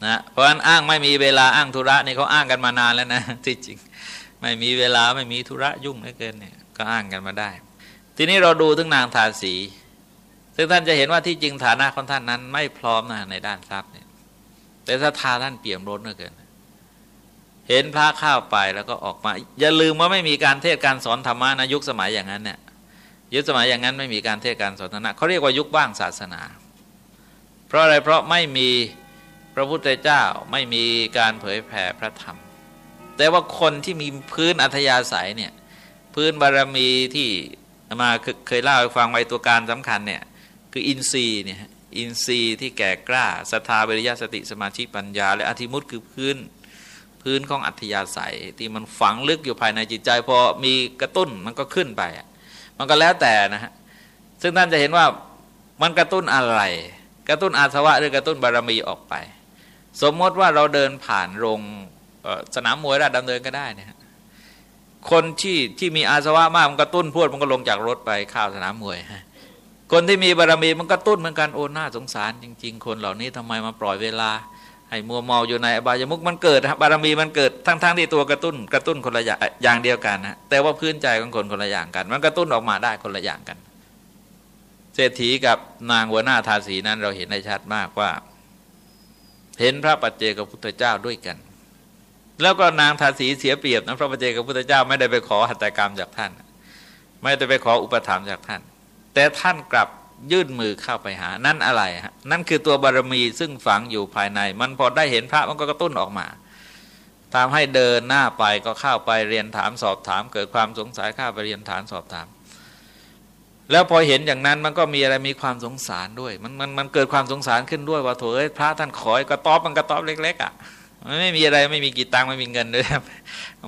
นะเพราะฉะนั้นอ้างไม่มีเวลาอ้างธุระนี่เขาอ้างกันมานานแล้วนะที่จริงไม่มีเวลาไม่มีธุระยุ่งเหลือเกินเนี่ยก็อ้างกันมาได้ ทีนี้เราดูถึงนางทาสี ซึ่งท่านจะเห็นว่าที่จริงฐานะของท่านนั้น ไม่พร้อมนะในด้านทรัพย์เนี่ยแต่ศรัทธาท่านเปี่ยมล้นเหลือเกิน เห็นพระข้าวไปแล้วก็ออกมา อย่าลืมว่าไม่มีการเทศการสอนธรรมะนะยุคสมัยอย่างนั้นเนี่ย ยุคสมัยอย่างนั้นไม่มีการเทศการสอนธรรมะเขาเรียกว่ายุคว่างศาสนา เพราะอะไรเพราะไม่มีพระพุทธเจ้าไม่มีการเผยแผ่พระธรรม แต่ว่าคนที่มีพื้นอัธยาศัยเนี่ยพื้นบารมีที่มาเคยเล่าให้ฟังไว้ตัวการสำคัญเนี่ยคืออินทรีย์เนี่ยอินทรีย์ที่แก่กล้าศรัทธาวิริยสติสมาธิปัญญา และอธิมุตคือพื้นพื้นของอัธยาศัยที่มันฝังลึกอยู่ภายในจิตใจพอมีกระตุ้นมันก็ขึ้นไป มันก็แล้วแต่นะฮะซึ่งท่านจะเห็นว่ามันกระตุ้นอะไร กระตุ้นอาสวะหรือกระตุ้นบารมีออกไป สมมติว่าเราเดินผ่านโรงสนามมวยราชดำเนินก็ได้นะฮะคนที่ที่มีอาสวะมากมันกระตุ้นพวดมันก็ลงจากรถไปข้าวสนามมวยคนที่มีบารมีมันกระตุ้นเหมือนกันโอ้หน้าสงสารจริง ๆ คนเหล่านี้ทำไมมาปล่อยเวลา ให้มัวเมาอยู่ในอบายมุกมันเกิดบารมีมันเกิดทั้งๆทที่ตัวกระตุ้นกระตุ้นคนละอย่างเดียวกันนะแต่ว่าพื้นใจของคนคนละอย่างกัน มันกระตุ้นออกมาได้คนละอย่างกัน เศรษฐีกับนางหัวหน้าทาสีนั้นเราเห็นได้ชัดมากว่า เห็นพระปัจเจกพุทธเจ้าด้วยกัน แล้วก็นางทาสีเสียเปรียบนะพระปเจกับพุทธเจ้าไม่ได้ไปขอหัตถกรรมจากท่าน ไม่ได้ไปขออุปถัมภ์จากท่าน แต่ท่านกลับ ยื่นมือเข้าไปหา นั่นอะไรฮะนั่นคือตัวบารมีซึ่งฝังอยู่ภายใน มันพอได้เห็นพระมันก็กระตุ้นออกมาทำให้เดินหน้าไปก็เข้าไปเรียนถามสอบถาม เกิดความสงสัยเข้าไปเรียนถามสอบถาม แล้วพอเห็นอย่างนั้นมันก็มีอะไรมีความสงสารด้วย มันมันมันเกิดความสงสารขึ้นด้วยว่าโถเอ้ยพระท่านขอยกระต๊อบมันกระต๊อบเล็ก ๆ อะไม่มีอะไรไม่มีกี่ตังไม่มีเงินด้วย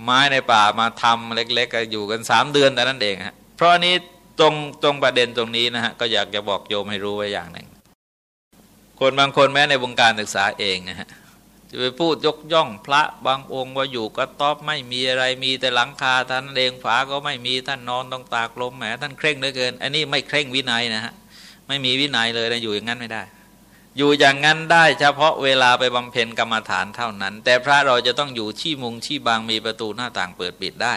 ไม้ในป่ามาทำเล็กๆอยู่กันสามเดือนแต่นั้นเองฮะเพราะนี้ ตรงตรงประเด็นตรงนี้นะฮะก็อยากจะบอกโยมให้รู้ไว้อย่างหนึ่ง คนบางคนแม้ในวงการศึกษาเองนะฮะจะไปพูดยกย่องพระบางองค์ว่าอยู่ก็ตอบไม่มีอะไรมีแต่หลังคาท่านเองฝาก็ไม่มีท่านนอนต้องตากลมแหมท่านเคร่งเหลือเกิน อันนี้ไม่เคร่งวินัยนะฮะไม่มีวินัยเลยนะอยู่อย่างนั้นไม่ได้ อยู่อย่างนั้นได้เฉพาะเวลาไปบำเพ็ญกรรมฐานเท่านั้น แต่พระเราจะต้องอยู่ที่มุงที่บางมีประตูหน้าต่างเปิดปิดได้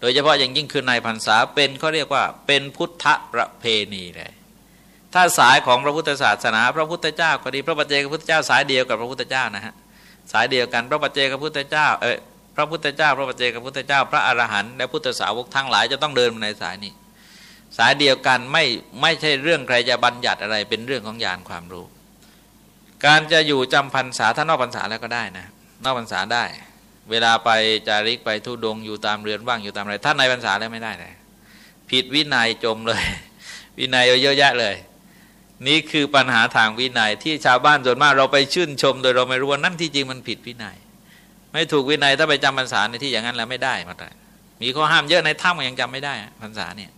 โดยเฉพาะอย่างยิ่งคือในพรรษาเป็นเขาเรียกว่าเป็นพุทธประเพณีเลยถ้าสายของพระพุทธศาสนา พระพุทธเจ้าก็ดีพระปัจเจกพุทธเจ้าสายเดียวกับพระพุทธเจ้านะฮะสายเดียวกันพระปัจเจกพุทธเจ้าเออพระพุทธเจ้า พระปัจเจกพุทธเจ้า พระอรหันต์และพุทธสาวกทั้งหลายจะต้องเดินในสายนี้ สายเดียวกันไม่ไม่ใช่เรื่องใครจะบัญญัติอะไรเป็นเรื่องของญาณความรู้ การจะอยู่จำพรรษาถ้านอกพรรษาแล้วก็ได้นะ นอกพรรษาได้ เวลาไปจาริกไปทุดงอยู่ตามเรือนว่างอยู่ตามอะไรถ้าในพรรษาแล้วไม่ได้เลยผิดวินัยจมเลย วินัยเยอะแยะเลย นี่คือปัญหาทางวินัยที่ชาวบ้านส่วนมากเราไปชื่นชม โดยเราไม่รู้ว่านั่นที่จริงมันผิดวินัย ไม่ถูกวินัยถ้าไปจำพรรษาในที่อย่างนั้นแล้วไม่ได้มาได้มีข้อห้ามเยอะในถ้ำยังจำไม่ได้พรรษาเนี่ย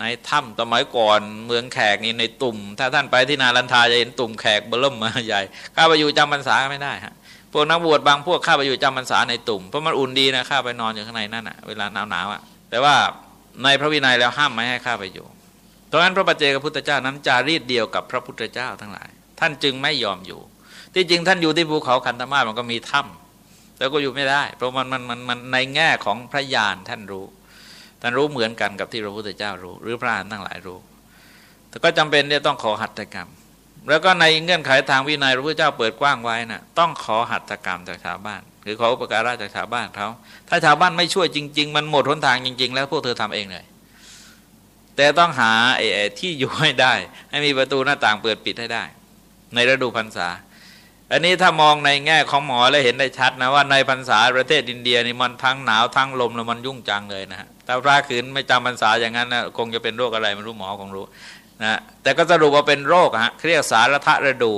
ในถ้ำสมัยก่อนเมืองแขกนี่ในตุ่ม ถ้าท่านไปที่นาลันทาจะเห็นตุ่มแขกเบิ่มมาใหญ่ ข้าไปอยู่จำพรรษาไม่ได้ฮะ พวกนักบวชบางพวกข้าไปอยู่จำพรรษาในตุ่มเพราะมันอุ่นดีนะข้าไปนอนอยู่ข้างในนั่นอะเวลาหนาวๆอะแต่ว่าในพระวินัยแล้วห้ามไม่ให้ข้าไปอยู่ตรงนั้นพระปัจเจกพุทธเจ้านั้นจารีตเดียวกับพระพุทธเจ้าทั้งหลาย ท่านจึงไม่ยอมอยู่ ที่จริงท่านอยู่ที่ภูเขาคันธมาศมันก็มีถ้ำแล้วก็อยู่ไม่ได้ เพราะมันมันมันมันในแง่ของพระญาณท่านรู้ ท่านรู้เหมือนกันกับที่พระพุทธเจ้ารู้ หรือพระอรหันต์ทั้งหลายรู้แต่ก็จำเป็นที่ต้องขอหัตถกรรม แล้วก็ในเงื่อนไขทางวินัยพระพุทธเจ้าเปิดกว้างไว้นะ่ะต้องขอหัตถกรรมจากชาวบ้าน หรือขออุปการะจากชาวบ้านเขาถ้าชาวบ้านไม่ช่วยจริง ๆ มันหมดหนทางจริง ๆ แล้วพวกเธอทำเองเลยแต่ต้องหาไอ้ที่อยู่ให้ได้ ให้มีประตูหน้าต่างเปิดปิดให้ได้ ในฤดูพรรษา อันนี้ถ้ามองในแง่ของหมอแล้วเห็นได้ชัดนะว่าในพรรษาประเทศอินเดียนี่มันทั้งหนาวทั้งลมแล้วมันยุ่งจังเลยนะฮะถ้าพระขืนไม่จำพรรษาอย่างนั้นนะคงจะเป็นโรคอะไรไม่รู้หมอคงรู้ นะแต่ก็สรุปว่าเป็นโรคฮะเรียกสารทะฤดู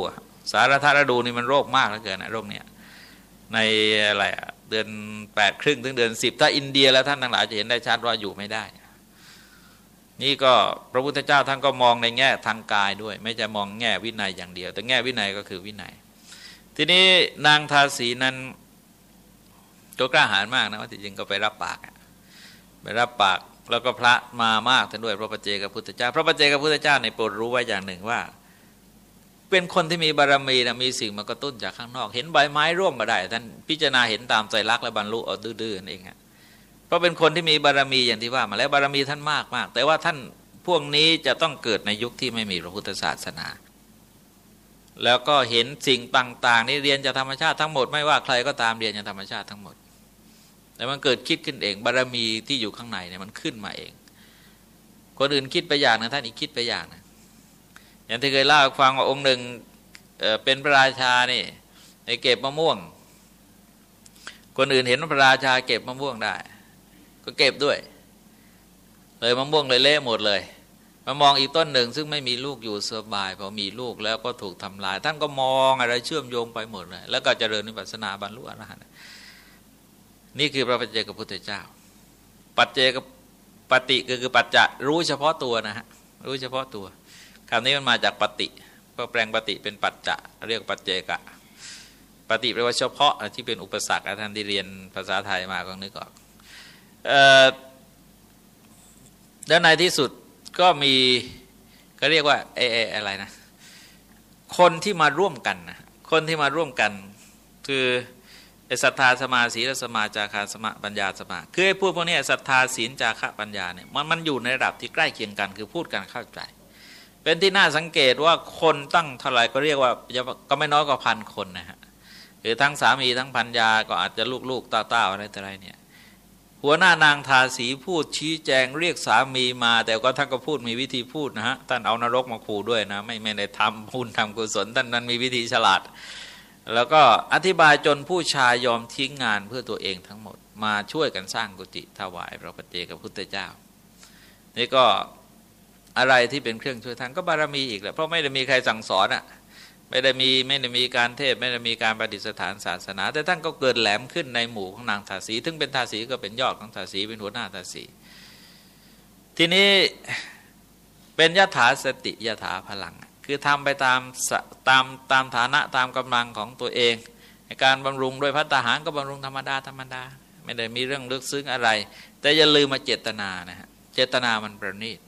สารทะฤดูนี่มันโรคมากเหลือเกินนะโรคเนี้ยในอะไรเดือนแปดครึ่งถึงเดือนสิบถ้าอินเดียแล้วท่านทั้งหลายจะเห็นได้ชัดว่าอยู่ไม่ได้ นี่ก็พระพุทธเจ้าท่านก็มองในแง่ทางกายด้วย ไม่จะมองแง่วินัยอย่างเดียว แต่แง่วินัยก็คือวินัย ทีนี้นางทาสีนั้นตัวกล้าหาญมากนะว่าจริงก็ไปรับปากไปรับปาก แล้วก็พระมามากท่านด้วยพระปเจกับพุทธเจ้า พระปเจกับพุทธเจ้าในโปรดรู้ไว้อย่างหนึ่งว่า เป็นคนที่มีบารรมีนะมีสิ่งมากระตุ้นจากข้างนอก เห็นใบไม้ร่วมมาได้ ท่านพิจารณาเห็นตามใจรักและบรรลุเอาดื้อๆเองอะเพราะเป็นคนที่มีบารรมีอย่างที่ว่ามาแล้วบารรมีท่านมากมากแต่ว่าท่านพวกนี้จะต้องเกิดในยุคที่ไม่มีพระพุทธศาสนา แล้วก็เห็นสิ่งต่าง ๆ นี่เรียนจากธรรมชาติทั้งหมดไม่ว่าใครก็ตามเรียนจากธรรมชาติทั้งหมด แต่มันเกิดคิดขึ้นเอง บารรมีที่อยู่ข้างในเนี่ยมันขึ้นมาเอง คนอื่นคิดไปอย่างนะท่านอีกคิดไปอย่างนะอย่างที่เคยเล่าฟังว่าองค์หนึ่งเป็นพระราชานี่ในเก็บมะม่วง คนอื่นเห็นพระราชาเก็บมะม่วงได้ ก็เก็บด้วย เลยมะม่วงเลยเละหมดเลยมามองอีกต้นหนึ่ง ซึ่งไม่มีลูกอยู่สบายพอมีลูกแล้วก็ถูกทำลาย ท่านก็มองอะไรเชื่อมโยงไปหมดเลยแล้วก็เจริญวิปัสสนาบรรลุอรหันต์ นี่คือพระปัจเจกพุทธเจ้า ปัจเจกปฏิก็คือปัจจะรู้เฉพาะตัวนะฮะรู้เฉพาะตัวคำนี้มันมาจากปฏิก็แปลงปฏิเป็นปัจจะเรียกปัจเจกะปฏิแปลว่าเฉพาะที่เป็นอุปสรรคท่านที่เรียนภาษาไทยมาก็นึกออกแล้วในที่สุดก็มีก็เรียกว่าเอเออะไรนะ คนที่มาร่วมกันนะคนที่มาร่วมกันคือ ไอศรัทธาสมาสีลสมาจาคาสมาปัญญาสมาคือไอ้พวกพวกนี้ศรัทธาศีลจาคะปัญญาเนี่ยมันมันอยู่ในระดับที่ใกล้เคียงกันคือพูดกันเข้าใจ เป็นที่น่าสังเกตว่าคนตั้งเท่าไหร่ก็เรียกว่าก็ไม่น้อยกว่าพันคนนะฮะคือทั้งสามีทั้งพัญญาก็อาจจะลูกๆต้าๆอะไรต่ออะไรเนี่ยหัวหน้านางทาสีพูดชี้แจงเรียกสามีมา แต่ก็ท่านก็พูดมีวิธีพูดนะฮะท่านเอานรกมาขู่ด้วยนะ ไม่ไม่ได้ทำพุญทำกุศลท่านนั้นมีวิธีฉลาด แล้วก็อธิบายจนผู้ชายยอมทิ้งงานเพื่อตัวเองทั้งหมด มาช่วยกันสร้างกุฏิถวายพระปฏิเจกับพุทธเจ้า นี่ก็อะไรที่เป็นเครื่องช่วยทางก็บารมีอีกแหละเพราะไม่ได้มีใครสั่งสอนอะ่ะไม่ได้มีไม่ได้มีการเทศไม่ได้มีการประดิษฐานศาสนา แต่ท่านก็เกิดแหลมขึ้นในหมู่ของนางทาสีถึงเป็นทาสีก็เป็นยอดของทาสีเป็นหัวหน้าทาสีทีนี้เป็นยถาสติยถาพลัง คือทำไปตามตามตามฐานะตามกำลังของตัวเองการบำรุงด้วยพัฒหารก็บำรุงธรรมดาธรรมดา ไม่ได้มีเรื่องลึกซึ้งอะไร แต่อย่าลืมมาเจตนานะฮะเจตนามันประณีต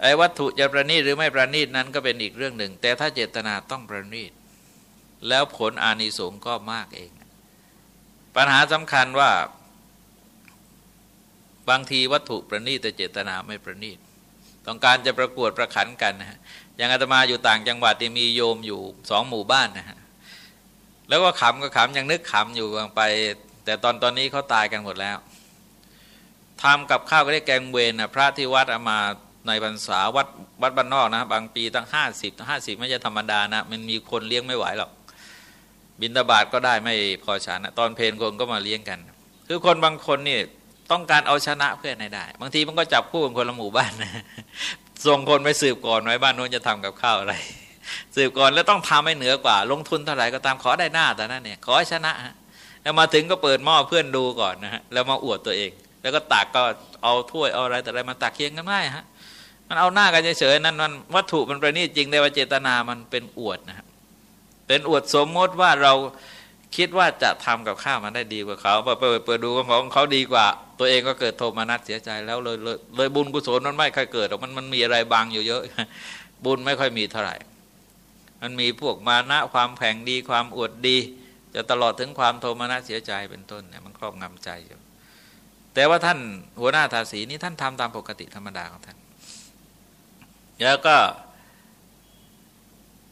ไอ้วัตถุจะประณีตหรือไม่ประณีตนั้นก็เป็นอีกเรื่องหนึ่ง แต่ถ้าเจตนาต้องประณีตแล้วผลอานิสงส์ก็มากเอง ปัญหาสำคัญว่า บางทีวัตถุประณีตแต่เจตนาไม่ประณีต ต้องการจะประกวดประขันกันนะฮะอย่างอาตมาอยู่ต่างจังหวัดที่มีโยมอยู่สองหมู่บ้านนะฮะแล้วก็ขำก็ขำยังนึกขำอยู่บางไป แต่ตอนตอนนี้เขาตายกันหมดแล้วทำกับข้าวก็ได้แกงเวรนะพระที่วัดอามาในบรรษาวัดวัดบ้านนอกนะบางปีตั้งห้าสิบห้าสิบไม่ใช่ธรรมดานะมันมีคนเลี้ยงไม่ไหวหรอก บินตาบาทก็ได้ไม่พอฉันนะตอนเพลนคนก็มาเลี้ยงกัน คือคนบางคนนี่ ต้องการเอาชนะเพื่อนให้ได้ บางทีมันก็จับคู่กับคนละหมู่บ้านนะส่งคนไปสืบก่อนไว้บ้านโน้นจะทำกับข้าวอะไร สืบก่อนแล้วต้องทำให้เหนือกว่า ลงทุนเท่าไหร่ก็ตามขอได้หน้าแต่นั้นเนี่ย ขอให้ชนะฮะแล้วมาถึงก็เปิดหม้อเพื่อนดูก่อนนะฮะแล้วมาอวดตัวเอง แล้วก็ตักก็เอาถ้วยเอาอะไรแต่อะไรมาตักเคียงกันได้ฮะมันเอาหน้ากันเฉยๆนั่นมันวัตถุมันประณีตจริงแต่ว่าเจตนามันเป็นอวดนะฮะเป็นอวดสมมติว่าเราคิดว่าจะทำกับข้าวมันได้ดีกว่าเขาเปิดเปิดดูของเขาดีกว่า ตัวเองก็เกิดโทมนัสเสียใจแล้วเลยเลยเลยบุญกุศลมันไม่ค่อยเกิดมันมันมีอะไรบางอยู่เยอะ บุญไม่ค่อยมีเท่าไหร่ มันมีพวกมานะความแผงดีความอวดดี จะตลอดถึงความโทมนัสเสียใจเป็นต้นเนี่ยมันครอบงำใจอยู่แต่ว่าท่านหัวหน้าทาสีนี้ท่านทำตามปกติธรรมดาของท่านแล้วก็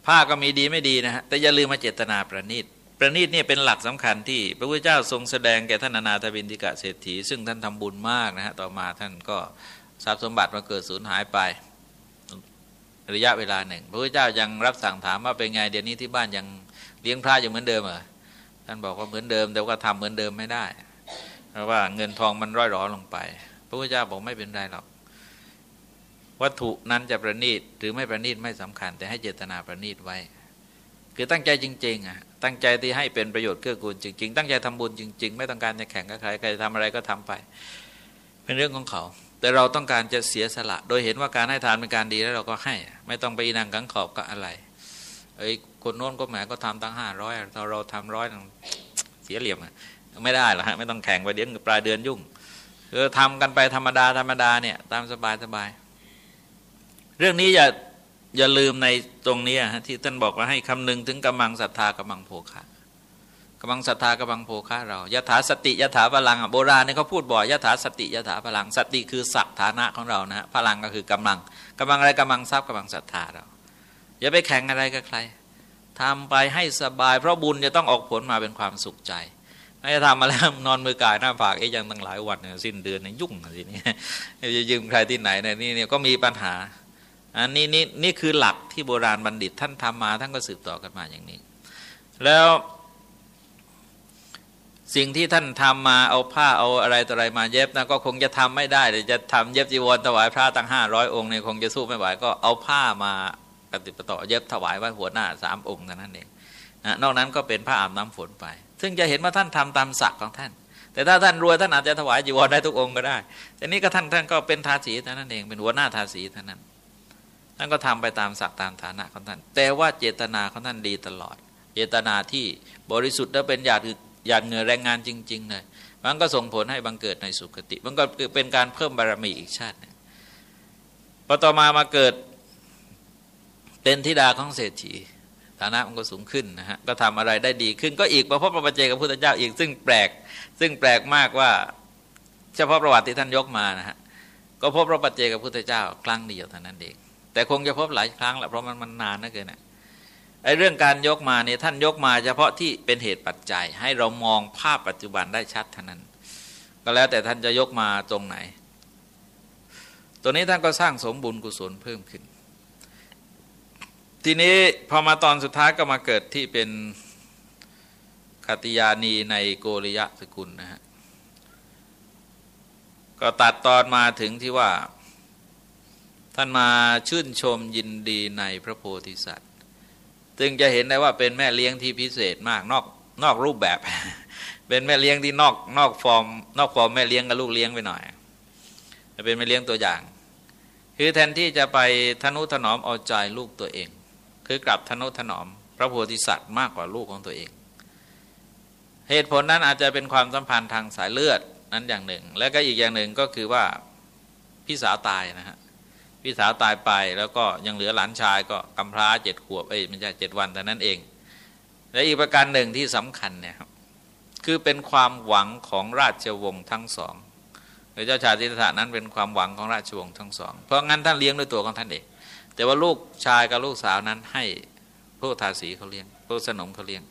ผ้าก็มีดีไม่ดีนะฮะแต่อย่าลืมมาเจตนาประณีต ประณีตเนี่ยเป็นหลักสำคัญที่พระพุทธเจ้าทรงแสดงแก่ท่านอนาถบินทิกะเศรษฐี ซึ่งท่านทำบุญมากนะฮะต่อมาท่านก็ทรัพย์สมบัติมาเกิดสูญหายไป ระยะเวลาหนึ่ง พระพุทธเจ้ายังรับสั่งถามว่าเป็นไงเดี๋ยวนี้ที่บ้านยังเลี้ยงพระอยู่เหมือนเดิมเหรอท่านบอกว่าเหมือนเดิม แต่ว่าทำเหมือนเดิมไม่ได้ เพราะว่าเงินทองมันร่อยหรอลงไป พระพุทธเจ้าบอกไม่เป็นไรหรอกวัตถุนั้นจะประณีตหรือไม่ประณีตไม่สำคัญ แต่ให้เจตนาประณีตไว้ คือตั้งใจจริงๆอะ ตั้งใจที่ให้เป็นประโยชน์เกื้อกูลจริง ๆ ตั้งใจทำบุญจริง ๆ ไม่ต้องการจะแข่งกับใครใครทำอะไรก็ทำไป เป็นเรื่องของเขา แต่เราต้องการจะเสียสละ โดยเห็นว่าการให้ทานเป็นการดีแล้วเราก็ให้ ไม่ต้องไปนั่งกังขอบกับอะไรเอ้ยคนโน้นก็แหมก็ทำตั้งห้าร้อยเราเราทำร้อยเสียเหลี่ยมไม่ได้หรอกฮะไม่ต้องแข่งไปเดี๋ยวปลายเดือนยุ่งคือทำกันไปธรรมดาธรรมดาเนี่ยตามสบายสบาย เรื่องนี้อย่า อย่าลืมในตรงนี้ฮะที่ท่านบอกว่าให้คำนึงถึงกำลังศรัทธากำลังโภคะกำลังศรัทธากำลังโภคะเรายถาสติยถาพลังโบราณเนี่ยเขาพูดบ่อยยถาสติยถาพลังสติคือศักฐานะของเรานะพลังก็คือกำลังกำลังอะไรกำลังทรัพย์กำลังศรัทธาเรา อย่าไปแข่งอะไรกับใครทำไปให้สบาย เพราะบุญจะต้องออกผลมาเป็นความสุขใจไม่ทำมาแล้วนอนมือกายหน้าผากเอ๊ยยังตั้งหลายวันสิ้นเดือนนี่ยยุ่งสินี่จะยืมใครที่ไหนเนี่ยนี่เนี่ยก็มีปัญหา อันนี้นี่นี่คือหลักที่โบราณบัณฑิตท่านทำมาท่านก็สืบต่อกันมาอย่างนี้ แล้วสิ่งที่ท่านทำมาเอาผ้าเอาอะไรต่ออะไรมาเย็บนะก็คงจะทำไม่ได้เดี๋ยวจะทำเย็บจีวรถวายพระตั้งห้าร้อยองค์เนี่ยคงจะสู้ไม่ไหวก็เอาผ้ามาปฏิปต่อเย็บถวายไว้หัวหน้าสามองค์นั้นเองนะนอกนั้นก็เป็นผ้าอาบน้ำฝนไป ซึ่งจะเห็นว่าท่านทำตามศักดิ์ของท่าน แต่ถ้าท่านรวยท่านอาจจะถวายจีวรได้ทุกองค์ก็ได้แต่นี้ก็ท่านท่านก็เป็นทาสีเท่านั้นเองเป็นหัวหน้าทาสีเท่านั้น ท่านก็ทำไปตามศักดิ์ตามฐานะของท่าน แต่ว่าเจตนาของท่านดีตลอด เจตนาที่บริสุทธิ์และเป็นหยาดหยาดเงื่อแรงงานจริงๆเลยมันก็ส่งผลให้บังเกิดในสุคติ มันก็เป็นการเพิ่มบารมีอีกชาติพอต่อมามาเกิดเป็นธิดาของเศรษฐีฐานะมันก็สูงขึ้นนะฮะก็ทำอะไรได้ดีขึ้นก็อีกมาพบพระปัจเจกับพุทธเจ้าอีกซึ่งแปลก ซึ่งแปลกมากว่าเฉพาะประวัติที่ท่านยกมานะฮะก็พบพระปัจเจกับพุทธเจ้า ครั้งเดียวเท่านั้นเอง แต่คงจะพบหลายครั้งแหละเพราะมันมันนานนะเกินไอ้เรื่องการยกมาเนี่ยท่านยกมาเฉพาะที่เป็นเหตุปัจจัย ให้เรามองภาพปัจจุบันได้ชัดเท่านั้น ก็แล้วแต่ท่านจะยกมาตรงไหน ตัวนี้ท่านก็สร้างสมบุญกุศลเพิ่มขึ้น ทีนี้พอมาตอนสุดท้ายก็มาเกิดที่เป็นคติยานีในโกริยะสกุลนะฮะก็ตัดตอนมาถึงที่ว่า ท่านมาชื่นชมยินดีในพระโพธิสัตว์จึงจะเห็นได้ว่าเป็นแม่เลี้ยงที่พิเศษมากนอกนอกรูปแบบ เป็นแม่เลี้ยงที่นอกนอกฟอร์ม นอกฟอร์มแม่เลี้ยงกับลูกเลี้ยงไปหน่อยจะเป็นแม่เลี้ยงตัวอย่าง คือแทนที่จะไปทนุถนอมเอาใจลูกตัวเอง คือกลับทนุถนอม พระโพธิสัตว์มากกว่าลูกของตัวเอง เหตุผลนั้นอาจจะเป็นความสัมพันธ์ทางสายเลือดนั้นอย่างหนึ่ง และก็อีกอย่างหนึ่งก็คือว่าพี่สาวตายนะฮะ พี่สาวตายไปแล้วก็ยังเหลือหลานชายก็กำพร้าเจ็ดขวบเอ้ยไม่ใช่เจ็ดวันแต่นั้นเอง และอีกประการหนึ่งที่สำคัญเนี่ยครับคือเป็นความหวังของราชวงศ์ทั้งสองหรือเจ้าชายสิทธัตถะนั้นเป็นความหวังของราชวงศ์ทั้งสอง เพราะงั้นท่านเลี้ยงด้วยตัวของท่านเอง แต่ว่าลูกชายกับลูกสาวนั้นให้พวกทาสีเขาเลี้ยงพวกสนมเขาเลี้ยง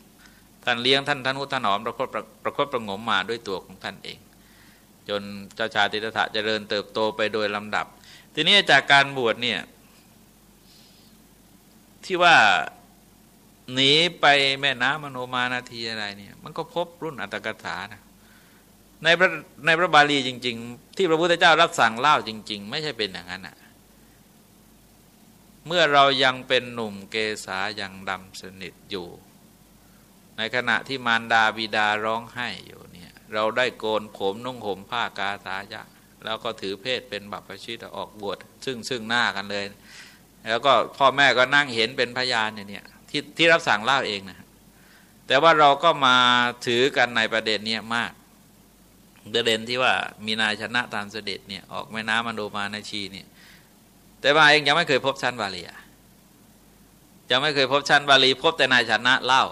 ท่านเลี้ยงท่านท่านอุทนอมประคบประคบประงมมาด้วยตัวของท่านเอง จนเจ้าชายสิทธัตถะเจริญเติบโตไปโดยลำดับ ทีนี้จากการบวชเนี่ยที่ว่าหนีไปแม่น้ำมโนมานาทีอะไรเนี่ย มันก็พบรุ่นอัตถกถานะในพระในพระบาลีจริง ๆ ที่พระพุทธเจ้ารับสั่งเล่าจริง ๆ ไม่ใช่เป็นอย่างนั้นอะเมื่อเรายังเป็นหนุ่มเกษายังดำสนิทอยู่ ในขณะที่มารดาบิดาร้องไห้อยู่เนี่ย เราได้โกนผมนุ่งห่มผ้ากาสายะ แล้วก็ถือเพศเป็นบัพพชิตออกบวชซึ่งซึ่งหน้ากันเลย แล้วก็พ่อแม่ก็นั่งเห็นเป็นพยานเนี่ยที่ที่รับสั่งเล่าเองนะแต่ว่าเราก็มาถือกันในประเด็นเนี้ยมากประเด็นที่ว่ามีนายชนะตามเสด็จเนี่ยออกแม่น้ำมันโดมานาชีเนี่ยแต่ว่าเองยังไม่เคยพบชั้นบาลียังไม่เคยพบชั้นบาลี พบแต่นายชนะเล่า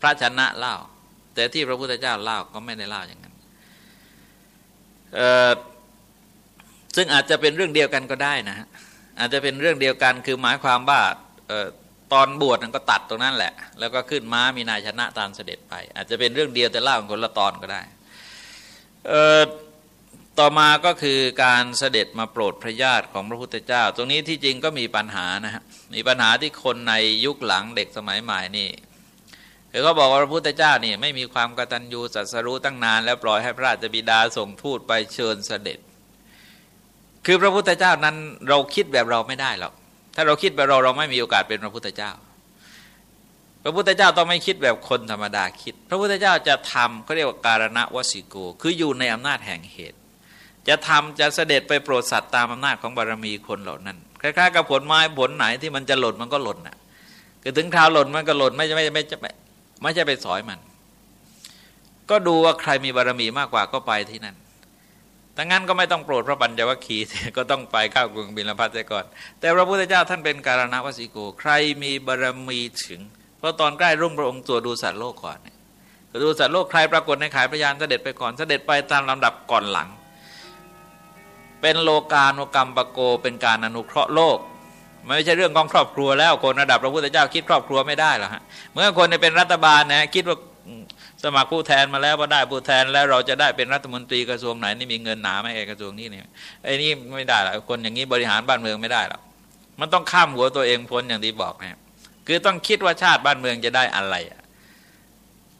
พระชนะเล่า แต่ที่พระพุทธเจ้าเล่าก็ไม่ได้เล่าอย่างนั้นเอ่อ ซึ่งอาจจะเป็นเรื่องเดียวกันก็ได้นะฮะอาจจะเป็นเรื่องเดียวกันคือหมายความว่าตอนบวชนั้นก็ตัดตรงนั้นแหละ แล้วก็ขึ้นม้ามีนายชนะตามเสด็จไป อาจจะเป็นเรื่องเดียวแต่เล่าคนละตอนก็ได้ต่อมาก็คือการเสด็จมาโปรดพระญาติของพระพุทธเจ้า ตรงนี้ที่จริงก็มีปัญหานะฮะมีปัญหาที่คนในยุคหลังเด็กสมัยใหม่นี่คือเขาบอกว่าพระพุทธเจ้านี่ไม่มีความกตัญญูสัตสรู้ตั้งนาน แล้วปล่อยให้พระราชบิดาส่งทูตไปเชิญเสด็จ คือพระพุทธเจ้านั้นเราคิดแบบเราไม่ได้หรอกถ้าเราคิดแบบเราเราไม่มีโอกาสเป็นพระพุทธเจ้า พระพุทธเจ้าต้องไม่คิดแบบคนธรรมดาคิด พระพุทธเจ้าจะทำเขาเรียกว่าการณวสิโก คืออยู่ในอำนาจแห่งเหตุ จะทำจะเสด็จไปโปรดสัตว์ตามอำนาจของบารมีคนเหล่านั้นคล้ายๆกับผลไม้ผลไหนที่มันจะหล่นมันก็หล่นอะคือถึงคราวหล่นมันก็หล่นไม่ไม่ไม่ไม่ไม่ใช่ไปสอยมัน ก็ดูว่าใครมีบารมีมากกว่าก็ไปที่นั่น ถ้างั้นก็ไม่ต้องโปรดพระปัญญวคีก็ต้องไปข้าวกรุงบิลพัทก่อน แต่พระพุทธเจ้าท่านเป็นการณวสิโก ใครมีบารมีถึง เพราะตอนใกล้รุ่งพระองค์ตัวดูสัตว์โลกก่อนดูสัตว์โลกใครปรากฏในขายพยานเสด็จไปก่อนเสด็จไปตามลำดับก่อนหลัง เป็นโลกาโนกรรมปโกเป็นการอนุเคราะห์โลกไม่ใช่เรื่องของครอบครัวแล้วคนระดับพระพุทธเจ้าคิดครอบครัวไม่ได้หรอกฮะเมื่อคนเป็นรัฐบาลนะคิดว่า สมัครผู้แทนมาแล้วว่าได้ผู้แทนแล้วเราจะได้เป็นรัฐมนตรีกระทรวงไหนนี่มีเงินหนาไหมไอ้กระทรวงนี้เนี่ยไอ้นี่ไม่ได้หรอกคนอย่างนี้บริหารบ้านเมืองไม่ได้หรอกมันต้องข้ามหัวตัวเองพ้นอย่างที่บอกเนี่ยคือต้องคิดว่าชาติบ้านเมืองจะได้อะไร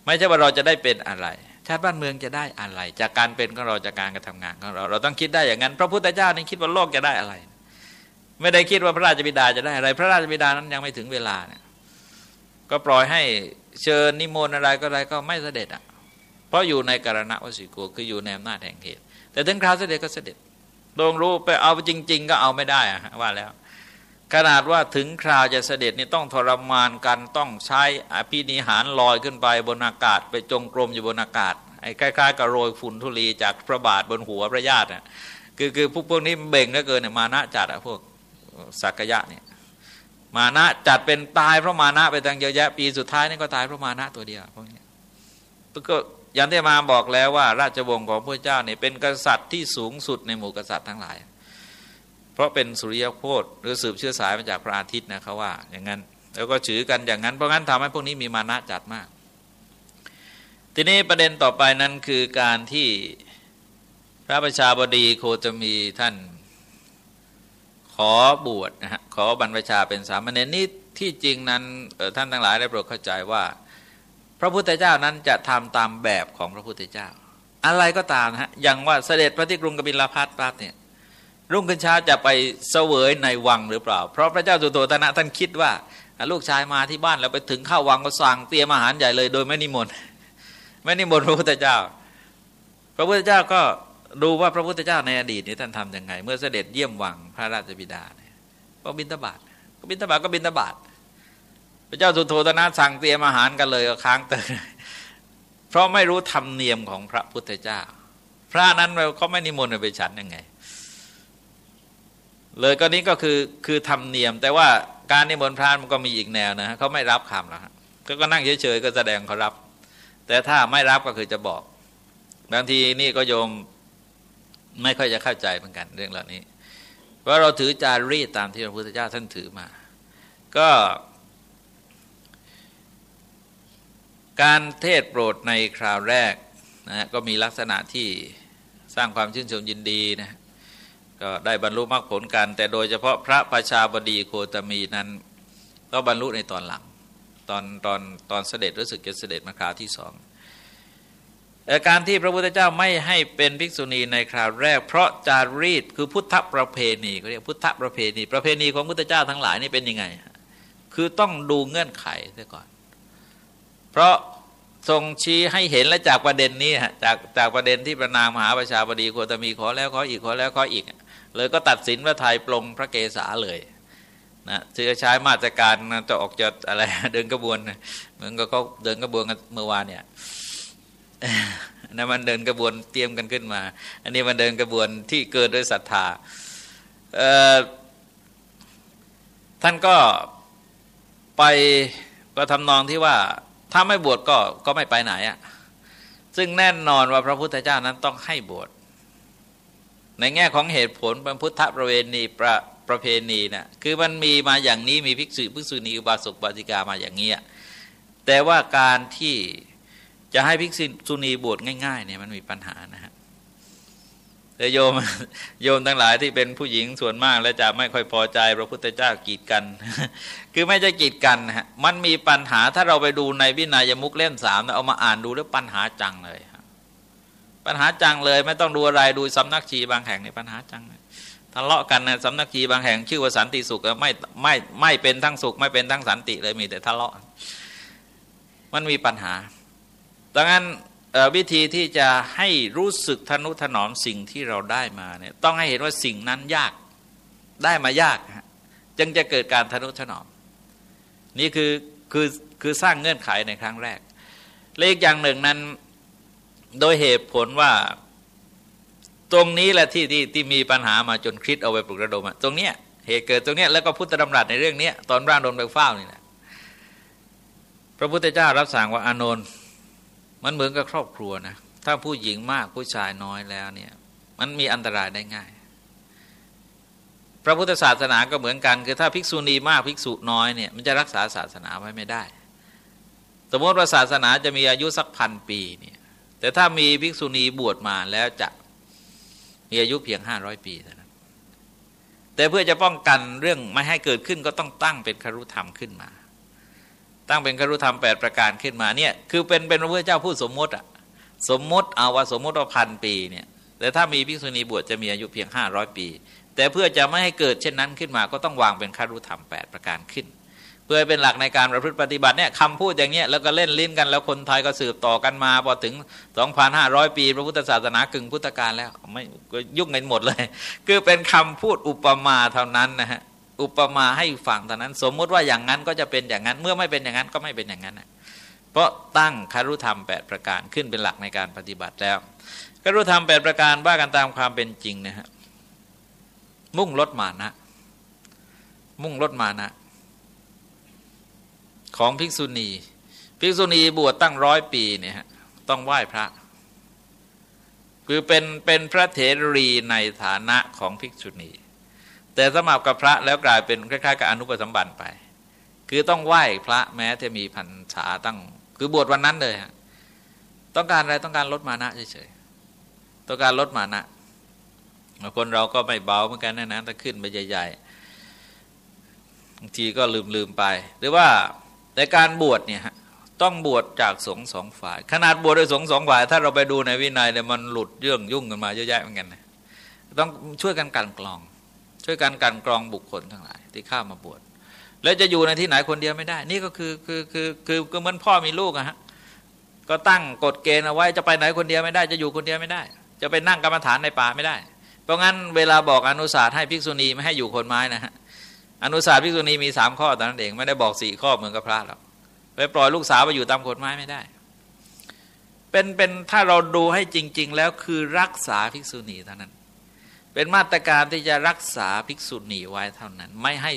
ไม่ใช่ว่าเราจะได้เป็นอะไรชาติบ้านเมืองจะได้อะไร จากการเป็นของเราจากการกระทำงานของเรา เราต้องคิดได้อย่างนั้น พระพุทธเจ้านี่คิดว่าโลกจะได้อะไร ไม่ได้คิดว่าพระราชบิดาจะได้อะไร พระราชบิดานั้นยังไม่ถึงเวลาเนี่ย ก็ปล่อยให้เชิญนิมนต์อะไรก็อะไรก็ไม่เสด็จอะ เพราะอยู่ในกรณะวสิโกคืออยู่ในอำนาจแห่งเหตุ แต่ถึงคราวเสด็จก็เสด็จดวงรู้ไปเอาจริง ๆ ก็เอาไม่ได้อะว่าแล้ว ขนาดว่าถึงคราวจะเสด็จนี่ต้องทรมานกันต้องใช้อภินิหารลอยขึ้นไปบนอากาศ ไปจงกรมอยู่บนอากาศไอ้คล้ายๆกับโรยฝุ่นทุลีจากพระบาทบนหัวพระญาติอะคือคือพวกพวกนี้เบ่งเหลือเกินเนี่ยมานะจัดอะพวกสักยะเนี่ย มานะจัดเป็นตายเพราะมานะไปตั้งเยอะแยะปีสุดท้ายนี่ก็ตายเพราะมานะตัวเดียวพวกนี้ก็อย่างที่มาบอกแล้วว่า ราชวงศ์ของพระเจ้าเนี่ยเป็นกษัตริย์ที่สูงสุดในหมู่กษัตริย์ทั้งหลาย เพราะเป็นสุริยโคตหรือสืบเชื้อสายมาจากพระอาทิตย์นะเขาว่า อย่างนั้น แล้วก็ถือกันอย่างนั้นเพราะงั้นทำให้พวกนี้มีมานะจัดมาก ทีนี้ประเด็นต่อไปนั้นคือการที่พระประชาบดีโคจะมีท่าน ขอบวชนะฮะขอบรรพชาเป็นสามเณรนี่ที่จริงนั้นท่านทั้งหลายได้โปรดเข้าใจว่า พระพุทธเจ้านั้นจะทำตามแบบของพระพุทธเจ้า อะไรก็ตามนะฮะอย่างว่าเสด็จพระที่กรุงกบิลพัทปั๊บเนี่ยรุ่งขึ้นเช้าจะไปเสวยในวังหรือเปล่า เพราะพระเจ้าสุโธทนะท่านคิดว่า ลูกชายมาที่บ้านแล้วไปถึงเข้าววังก็สั่งเตรียมอาหารใหญ่เลย โดยไม่นิมนต์ไม่นิมนต์พระพุทธเจ้า พระพุทธเจ้าก็ ดูว่าพระพุทธเจ้าในอดีตนี้ท่านทำยังไง เมื่อเสด็จเยี่ยมวังพระราชบิดาเนี่ยก็บินตบาทก็บินตบาทก็บินตบาทพระเจ้าสุโธทนะสั่งเตรียมอาหารกันเลยก็ค้างเติเพราะไม่รู้ธรรมเนียมของพระพุทธเจ้า พระนั้นเขาไม่นิมนต์ไปฉันยังไง เลยก็นี้ก็คือคือธรรมเนียม แต่ว่าการนิมนต์พระมันก็มีอีกแนวนะเขาไม่รับคำหรอกก็นั่งเฉยๆก็แสดงเขารับ แต่ถ้าไม่รับก็คือจะบอกบางทีนี่ก็โยม ไม่ค่อยจะเข้าใจเหมือนกันเรื่องเหล่านี้เพราะเราถือจารีตตามที่พระพุทธเจ้าท่านถือมา ก็ การเทศโปรดในคราวแรกนะก็มีลักษณะที่สร้างความชื่นชมยินดีนะก็ได้บรรลุมรรคผลกัน แต่โดยเฉพาะพระประชาบดีโคตมีนั้น ก็บรรลุในตอนหลัง ตอนตอนตอนเสด็จรู้สึกจะเสด็จมาคราวที่สอง การที่พระพุทธเจ้าไม่ให้เป็นภิกษุณีในคราวแรก เพราะจารีตคือพุทธประเพณีเขาเรียกพุทธประเพณี ประเพณีของพุทธเจ้าทั้งหลายนี่เป็นยังไง คือต้องดูเงื่อนไขซะก่อน เพราะทรงชี้ให้เห็นและจากประเด็นนี้จากจากประเด็นที่ประนามมหาประชาบดีโคตมีขอแล้วขออีกขอแล้วขออีก เลยก็ตัดสินว่าไทยปลงพระเกศาเลยนะจะใช้มาตรการจะออกจะอะไรเดินกระบวนเหมือนกับเขาเดินกระบวนกันเมื่อวานเนี่ย นั่นมันเดินกระบวนเตรียมกันขึ้นมา อันนี้มันเดินกระบวนที่เกิดด้วยศรัทธาท่านก็ไปก็ทำนองที่ว่าถ้าไม่บวชก็ก็ไม่ไปไหนอะ่ะซึ่งแน่นอนว่าพระพุทธเจ้านั้นต้องให้บวชในแง่ของเหตุผลเป็นพุทธประเวณีประประเพณีนะ่ะคือมันมีมาอย่างนี้มีภิกษุภิกษุณีอุบาสกบาติกามาอย่างนี้แต่ว่าการที่ จะให้ภิกษุณีบวชง่ายๆเนี่ยมันมีปัญหานะฮะแต่โยมโยมทั้งหลายที่เป็นผู้หญิงส่วนมากและจะไม่ค่อยพอใจพระพุทธเจ้ากีดกัน คือไม่จะกีดกันฮะมันมีปัญหาถ้าเราไปดูในวินัยมุกเล่มสามเอามาอ่านดูแล้วปัญหาจังเลยปัญหาจังเลยไม่ต้องดูอะไรดูสำนักชีบางแห่งในปัญหาจังเลยทะเลาะกันนะสำนักชีบางแห่งชื่อว่าสันติสุขไม่ไม่ไม่เป็นทั้งสุข ไม่เป็นทั้งสันติเลยมีแต่ทะเลาะ มันมีปัญหา ดังนั้นวิธีที่จะให้รู้สึกทนุถนอมสิ่งที่เราได้มาเนี่ยต้องให้เห็นว่าสิ่งนั้นยากได้มายากจึงจะเกิดการทนุถนอม นี่คือคือคือสร้างเงื่อนไขในครั้งแรกเลขอย่างหนึ่งนั้นโดยเหตุผลว่าตรงนี้แหละที่ที่ที่มีปัญหามาจนคริสเอาไปปลุกระดมตรงเนี้ยเหตุเกิดตรงเนี้ยแล้วก็พุทธดำรัสในเรื่องนี้ตอนร่างโดนไปเฝ้านี่แหละพระพุทธเจ้ารับสั่งว่าอานนท์ มันเหมือนกับครอบครัวนะ ถ้าผู้หญิงมากผู้ชายน้อยแล้วเนี่ย มันมีอันตรายได้ง่าย พระพุทธศาสนาก็เหมือนกัน คือถ้าภิกษุณีมากภิกษุน้อยเนี่ยมันจะรักษาศาสนาไว้ไม่ได้ สมมติว่าศาสนาจะมีอายุสักพันปีเนี่ยแต่ถ้ามีภิกษุณีบวชมาแล้วจะมีอายุเพียงห้าร้อยปีเท่านั้นแต่เพื่อจะป้องกันเรื่องไม่ให้เกิดขึ้นก็ต้องตั้งเป็นครุธรรมขึ้นมา ตั้งเป็นครุธรรมแปดประการขึ้นมาเนี่ยคือเป็นเป็นพระพุทธเจ้าพูดสมมติอะสมมติเอาว่าสมมติว่าพันปีเนี่ยแต่ถ้ามีภิกษุณีบวชจะมีอายุเพียงห้าร้อยปี แต่เพื่อจะไม่ให้เกิดเช่นนั้นขึ้นมาก็ต้องวางเป็นครุธรรมแปดประการขึ้น เพื่อเป็นหลักในการประพฤติปฏิบัติเนี่ยคำพูดอย่างเงี้ยแล้วก็เล่นลิ้นกันแล้วคนไทยก็สืบต่อกันมาพอถึง 2,500 ปี พระพุทธศาสนากึ่งพุทธกาลแล้วไม่ยุ่งกันหมดเลย คือเป็นคำพูดอุปมาเท่านั้นนะฮะ อุปมาให้ฟังเท่านั้น สมมติว่าอย่างนั้นก็จะเป็นอย่างนั้น เมื่อไม่เป็นอย่างนั้นก็ไม่เป็นอย่างนั้นเพราะตั้งคารุธรรม 8 ประการขึ้นเป็นหลักในการปฏิบัติแล้วคารุธรรม 8 ประการว่ากันตามความเป็นจริงนะฮะมุ่งลดมานะ มุ่งลดมานะ ของภิกษุณีภิกษุณีบวชตั้งร้อยปีเนี่ยฮะต้องไหว้พระ คือเป็นเป็นพระเถรีในฐานะของภิกษุณี แต่สมัครกับพระแล้วกลายเป็นคล้ายๆกับอนุปสัมบันไป คือต้องไหว้พระแม้จะมีพันษาตั้ง คือบวชวันนั้นเลยฮะต้องการอะไรต้องการลดมานะเฉยๆต้องการลดมานะคนเราก็ไม่เบาเหมือนกันนะนะถ้าขึ้นไปใหญ่ๆบางทีก็ลืมๆไป หรือว่าในการบวชเนี่ยต้องบวชจากสงสองฝ่าย ขนาดบวชโดยสงสองฝ่าย ถ้าเราไปดูในวินัยเนี่ยมันหลุดเรื่องยุ่งกันมาเยอะแยะเหมือนกันนะต้องช่วยกันกันกรอง ช่วยกันกันกรองบุคคลทั้งหลาย ที่เข้ามาบวชแล้วจะอยู่ในที่ไหนคนเดียวไม่ได้ นี่ก็คือคือคือคือก็เหมือนพ่อมีลูกอะฮะก็ตั้งกฎเกณฑ์เอาไว้จะไปไหนคนเดียวไม่ได้ จะอยู่คนเดียวไม่ได้ จะไปนั่งกรรมฐานในป่าไม่ได้ เพราะงั้นเวลาบอกอนุสาสให้ภิกษุณีไม่ให้อยู่คนไม้นะฮะอนุสาสภิกษุณีมีสามข้อตอนนั้นเองไม่ได้บอกสี่ข้อเหมือนกับพระหรอกไปปล่อยลูกสาวไปอยู่ตามคนไม้ไม่ได้ เป็นเป็นถ้าเราดูให้จริง ๆ แล้วคือรักษาภิกษุณีเท่านั้น เป็นมาตรการที่จะรักษาภิกษุณีไว้เท่านั้น ไม่ให้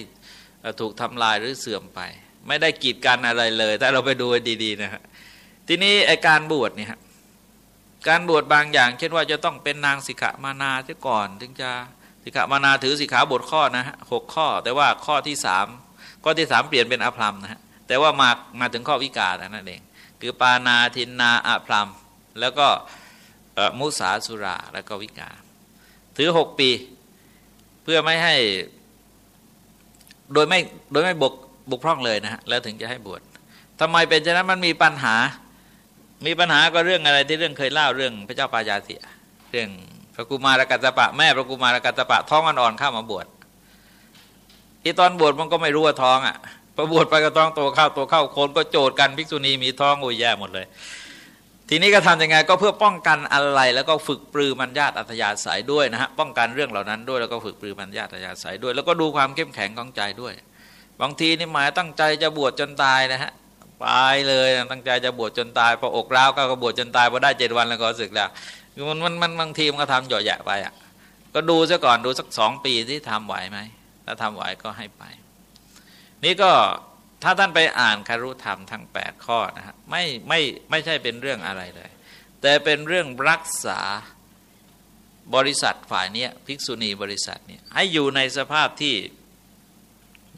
ถูกทำลายหรือเสื่อมไป ไม่ได้กีดกันอะไรเลยถ้าเราไปดูดีๆนะฮะทีนี้ไอการบวชเนี่ยการบวชบางอย่าง เช่นว่าจะต้องเป็นนางสิกขามานาที่ก่อน ถึงจะสิกขามานาถือสิกขาบทข้อนะฮะหกข้อ แต่ว่าข้อที่สามข้อที่สามเปลี่ยนเป็นอภรรมนะฮะแต่ว่ามามาถึงข้อวิกานั่นเอง คือปานาทินนาอภรรม แล้วก็มุสาสุราแล้วก็วิกา ถือหกปี เพื่อไม่ให้ โดยไม่โดยไม่บกบกพร่องเลยนะฮะแล้วถึงจะให้บวชทำไมเป็นฉะนั้นมันมีปัญหา มีปัญหาก็เรื่องอะไรที่เรื่องเคยเล่าเรื่องพระเจ้าปายาเสียเรื่องพระกุมารกัตปะแม่พระกุมารกัตปะท้องอ่อนๆเข้ามาบวชอีตอนบวชมันก็ไม่รู้ว่าท้องอะพอบวชไปก็ท้องตัวเข้าตัวเข้าคนก็โจดกันภิกษุณีมีท้องโอ้ยแย่หมดเลย ทีนี้ก็ทำยังไงก็เพื่อป้องกันอะไรแล้วก็ฝึกปรือมัญญาตอัธยาศัยด้วยนะฮะป้องกันเรื่องเหล่านั้นด้วยแล้วก็ฝึกปรือมัญญาตอัธยาศัยด้วย แล้วก็ดูความเข้มแข็งของใจด้วย บางทีนี่หมายตั้งใจจะบวชจนตายนะฮะไปเลยตั้งใจจะบวชจนตายพออกร้าวก็บวชจนตายพอได้เจ็ดวันแล้วก็สึกแล้วมันมันมันบางทีมันก็ทำหย่อแยะไปอะก็ดูซะก่อนดูสักสองปีที่ทำไหวไหมถ้าทำไหวก็ให้ไป นี่ก็ ถ้าท่านไปอ่านคารุธรรมทั้ง 8 ข้อนะฮะไม่ไม่ไม่ใช่เป็นเรื่องอะไรเลย แต่เป็นเรื่องรักษาบริษัทฝ่ายนี้ภิกษุณีบริษัทเนี่ยให้อยู่ในสภาพที่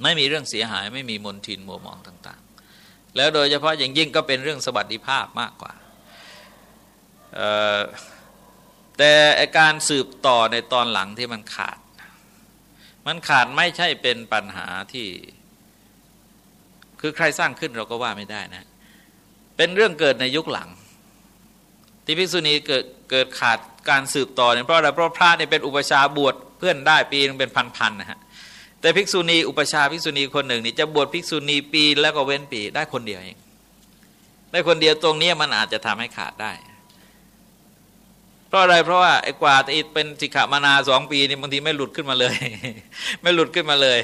ไม่มีเรื่องเสียหายไม่มีมลทินมัวมองต่าง ๆ แล้วโดยเฉพาะอย่างยิ่งก็เป็นเรื่องสวัสดิภาพมากกว่าแต่การสืบต่อในตอนหลังที่มันขาด มันขาดไม่ใช่เป็นปัญหาที่ คือใครสร้างขึ้นเราก็ว่าไม่ได้นะ เป็นเรื่องเกิดในยุคหลัง ที่ภิกษุณีเกิดเกิดขาดการสืบต่อเนี่ยเพราะอะไรเพราะพระเนี่ยเป็นอุปชาบวชเพื่อนได้ปีนึงเป็นพันๆนะฮะแต่ภิกษุณีอุปชาภิกษุณีคนหนึ่งนี่จะบวชภิกษุณีปีแล้วก็เว้นปีได้คนเดียวเองได้คนเดียวตรงนี้มันอาจจะทำให้ขาดได้ เพราะอะไรเพราะว่าไอ้กว่าจะเป็นสิกขามานาสองปีนี่บางทีไม่หลุดขึ้นมาเลย ไม่หลุดขึ้นมาเลย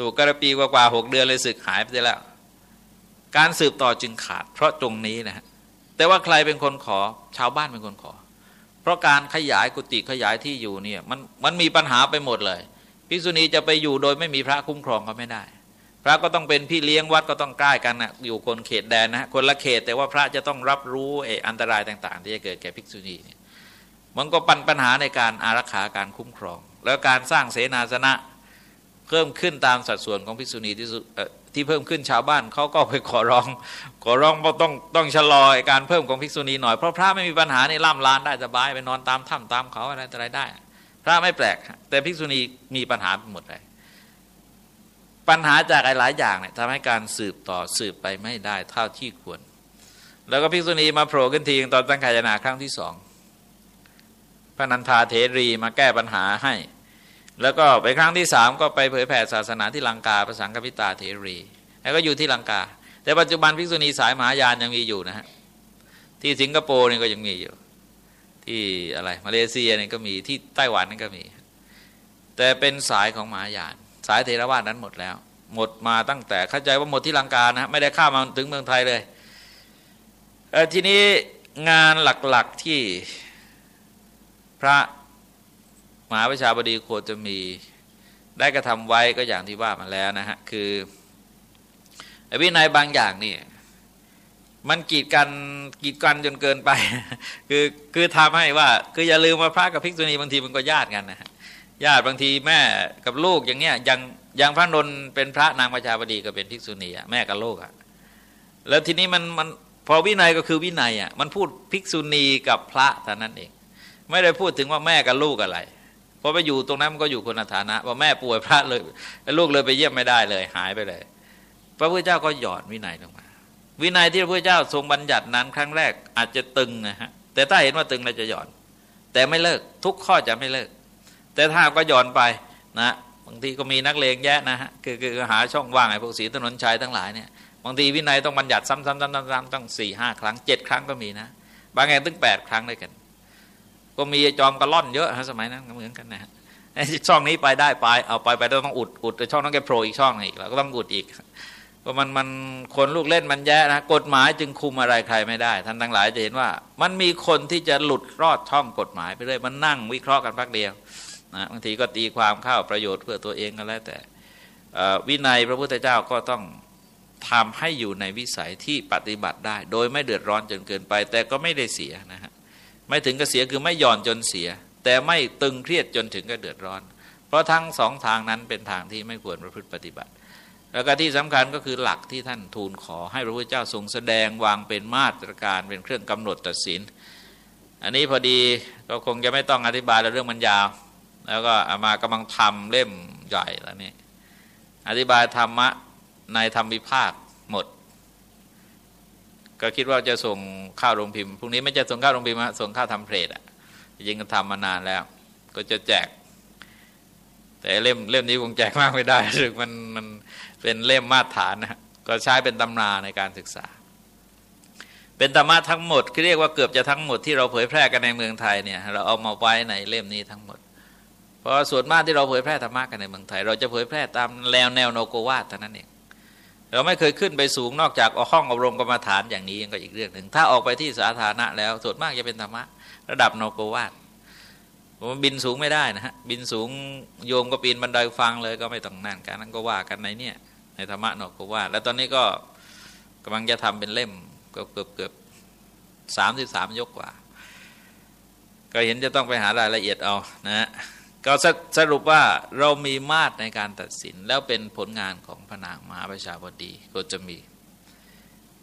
ถูกกระปีกว่าหกเดือนเลยสึกหายไปแล้ว การสืบต่อจึงขาด เพราะตรงนี้นะฮะแต่ว่าใครเป็นคนขอชาวบ้านเป็นคนขอ เพราะการขยายกุฏิขยายที่อยู่เนี่ยมันมันมีปัญหาไปหมดเลยภิกษุณีจะไปอยู่โดยไม่มีพระคุ้มครองก็ไม่ได้ พระก็ต้องเป็นพี่เลี้ยงวัดก็ต้องใกล้กันนะอยู่คนเขตแดนนะคนละเขตแต่ว่าพระจะต้องรับรู้เออันตรายต่าง ๆ ที่จะเกิดแก่ภิกษุณีเนี่ยมันก็ปัญปัญหาในการอารักขาการคุ้มครอง แล้วการสร้างเสนาสนะ เพิ่มขึ้นตามสัดส่วนของภิกษุณีที่ที่เพิ่มขึ้นชาวบ้านเขาก็ไปขอร้อง ขอร้องว่าต้องต้องชะลอการเพิ่มของภิกษุณีหน่อยเพราะพระไม่มีปัญหาในล่ำลานได้สบายไปนอนตามถ้ำตามเขาอะไรอะไรได้ พระไม่แปลก แต่ภิกษุณีมีปัญหาหมดเลยปัญหาจากหลายอย่างเนี่ยทำให้การสืบต่อสืบไปไม่ได้เท่าที่ควร แล้วก็ภิกษุณีมาโผล่ขึ้นทีตอนตั้งขายนาครั้งที่สองพระนันทาเทรีมาแก้ปัญหาให้ แล้วก็ไปครั้งที่สามก็ไปเผยแผ่ศาสนาที่ลังกาภาษากัพิตาเทรี แล้วก็อยู่ที่ลังกา แต่ปัจจุบันภิกษุณีสายมหายานยังมีอยู่นะฮะที่สิงคโปร์นี่ก็ยังมีอยู่ ที่อะไรมาเลเซียนี่ก็มีที่ไต้หวันนี่ก็มี แต่เป็นสายของมหายาน สายเทรวาสนั้นหมดแล้ว หมดมาตั้งแต่เข้าใจว่าหมดที่ลังกานะไม่ได้ข้ามมาถึงเมืองไทยเลยเทีนี้งานหลักๆที่พระ มหาวิชาบดีควรจะมีได้กระทำไว้ก็อย่างที่ว่ามาแล้วนะฮะคือวินัยบางอย่างนี่มันกีดกันกีดกันจนเกินไป คือคือทำให้ว่า คืออย่าลืมว่าพระกับภิกษุณีบางทีมันก็ญาติกันนะญาติบางทีแม่กับลูกอย่างเงี้ยอย่างอย่างพระนนเป็นพระนางประชาบดีก็เป็นภิกษุณีอะแม่กับลูกอะแล้วทีนี้มันมันพอวินัยก็คือวินัยอะมันพูดภิกษุณีกับพระเท่านั้นเอง ไม่ได้พูดถึงว่าแม่กับลูกอะไร พอไปอยู่ตรงนั้นมันก็อยู่คนฐานะพอแม่ป่วยพระเลยลูกเลยไปเยี่ยมไม่ได้เลย หายไปเลย พระพุทธเจ้าก็หยอดวินัยลงมา วินัยที่พระพุทธเจ้าทรงบัญญัตินั้นครั้งแรกอาจจะตึงนะฮะแต่ถ้าเห็นว่าตึงเราจะหย่อน แต่ไม่เลิกทุกข้อจะไม่เลิก แต่ถ้าก็หย่อนไปนะบางทีก็มีนักเลงแยะนะฮะคือคือหาช่องว่างไอ้พวกสีถนนชัยทั้งหลายเนี่ยบางทีวินัยต้องบัญญัติซ้ำๆๆๆต้องสี่ห้าครั้งเจ็ดครั้งก็มีนะ บางแห่งถึงแปดครั้งด้วยกัน ก็มีจอมกระล่อนเยอะฮะสมัยนั้นเหมือนกันนะฮะช่องนี้ไปได้ไปเอาไปไปต้องอุดอุดช่องนั้นแกโผล่อีกช่องอีกแล้วก็ต้องอุดอีกก็มันมันคนลูกเล่นมันแย่นะกฎหมายจึงคุมอะไรใครไม่ได้ ท่านทั้งหลายจะเห็นว่า มันมีคนที่จะหลุดรอดช่องกฎหมายไปเรื่อยมันนั่งวิเคราะห์กันพักเดียวนะบางทีก็ตีความเข้าประโยชน์เพื่อตัวเองก็แล้วแต่วินัยพระพุทธเจ้าก็ต้องทำให้อยู่ในวิสัยที่ปฏิบัติได้ โดยไม่เดือดร้อนจนเกินไป แต่ก็ไม่ได้เสียนะฮะ ไม่ถึงกับเสียคือไม่หย่อนจนเสีย แต่ไม่ตึงเครียดจนถึงกับเดือดร้อน เพราะทั้งสองทางนั้นเป็นทางที่ไม่ควรประพฤติปฏิบัติ แล้วก็ที่สำคัญก็คือหลักที่ท่านทูลขอให้พระพุทธเจ้าทรงแสดงวางเป็นมาตรการเป็นเครื่องกำหนดตัดสิน อันนี้พอดีก็คงจะไม่ต้องอธิบายเรื่องมันยาว แล้วก็อามากำลังทำเล่มใหญ่แล้วนี่อธิบายธรรมะในธรรมวิภาค ก็คิดว่าจะส่งข้าวโรงพิมพ์พรุ่งนี้ไม่จะส่งข้าวโรงพิมพ์ส่งข้าวทำเพลทอะยิงก็ทำมานานแล้ว ก็จะแจก แต่เล่มเล่มนี้คงแจกมากไม่ได้ถึงมันมันเป็นเล่มมาตรฐานนะก็ใช้เป็นตำราในการศึกษา เป็นธรรมะทั้งหมดเรียกว่าเกือบจะทั้งหมดที่เราเผยแพร่กันในเมืองไทยเนี่ยเราเอามาไว้ในเล่มนี้ทั้งหมด เพราะส่วนมากที่เราเผยแพร่ธรรมะกันในเมืองไทย เราจะเผยแพร่ตามแนวแนวโนโกวาทเท่านั้นเอง เราไม่เคยขึ้นไปสูงนอกจากห้องอบรมกรรมฐานอย่างนี้ก็อีกเรื่องหนึ่ง ถ้าออกไปที่สาธารณะแล้วส่วนมากจะเป็นธรรมะ ระดับโนโกวาทผมบินสูงไม่ได้นะฮะบินสูงโยมก็ปีนบันไดฟังเลยก็ไม่ต้องนั่นการนั้นก็ว่ากันในเนี่ยในธรรมะโนโกวาทแล้วตอนนี้ก็กำลังจะทำเป็นเล่มเกือบเกือบเกือบสามสิบสามยกกว่า ก็เห็นจะต้องไปหารายละเอียดเอานะฮะ ก็สรุปว่าเรามีมาตรในการตัดสิน แล้วเป็นผลงานของพระนางมหาประชาบดีก็จะมี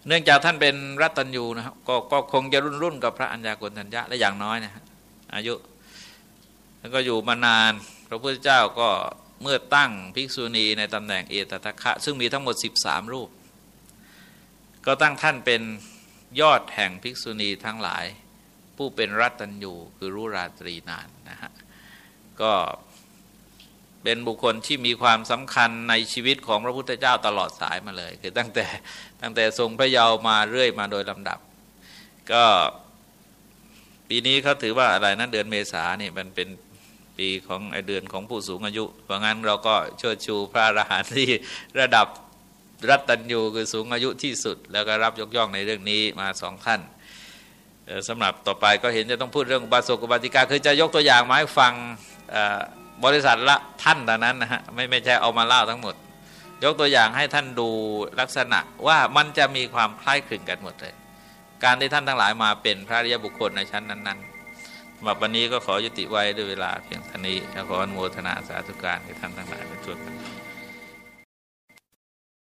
เนื่องจากท่านเป็นรัตัญยูนะครับกก็คงจะรุ่นรุ่นกับพระัญญากรทัญญะและอย่างน้อยนะอายุแล้วก็อยู่มานาน พระพุทธเจ้าก็เมื่อตั้งภิกษุณีในตำแหน่งเอตตะคะ ซึ่งมีทั้งหมด 13 รูป ก็ตั้งท่านเป็นยอดแห่งภิกษุณีทั้งหลาย ผู้เป็นรัตัญยูคือรู้ราตรีนานนะฮะ ก็เป็นบุคคลที่มีความสำคัญในชีวิตของพระพุทธเจ้าตลอดสายมาเลย คือตั้งแต่ตั้งแต่ทรงพระเยาว์มาเรื่อยมาโดยลำดับ ก็ปีนี้เขาถือว่าอะไรนะเดือนเมษาเนี่ยมันเป็นปีของไอเดือนของผู้สูงอายุ เพราะงั้นเราก็เชิดชูพระอรหันต์ที่ระดับรัตตัญญูคือสูงอายุที่สุด แล้วก็รับยกย่องในเรื่องนี้มาสองท่านสำหรับต่อไปก็เห็นจะต้องพูดเรื่องบาสกบาติกาคือจะยกตัวอย่างมาให้ฟัง บริษัทละท่านแต่นั้นนะฮะไม่ไม่ใช่เอามาเล่าทั้งหมด ยกตัวอย่างให้ท่านดูลักษณะว่ามันจะมีความคล้ายคลึงกันหมดเลย การที่ท่านทั้งหลายมาเป็นพระริยบุคคลในชั้นนั้นๆสำหรับวันนี้ก็ขอยุติไว้ด้วยเวลาเพียงเท่านี้ขออนุโมทนาสาธุการให้ท่านทั้งหลายไปช่วยกัน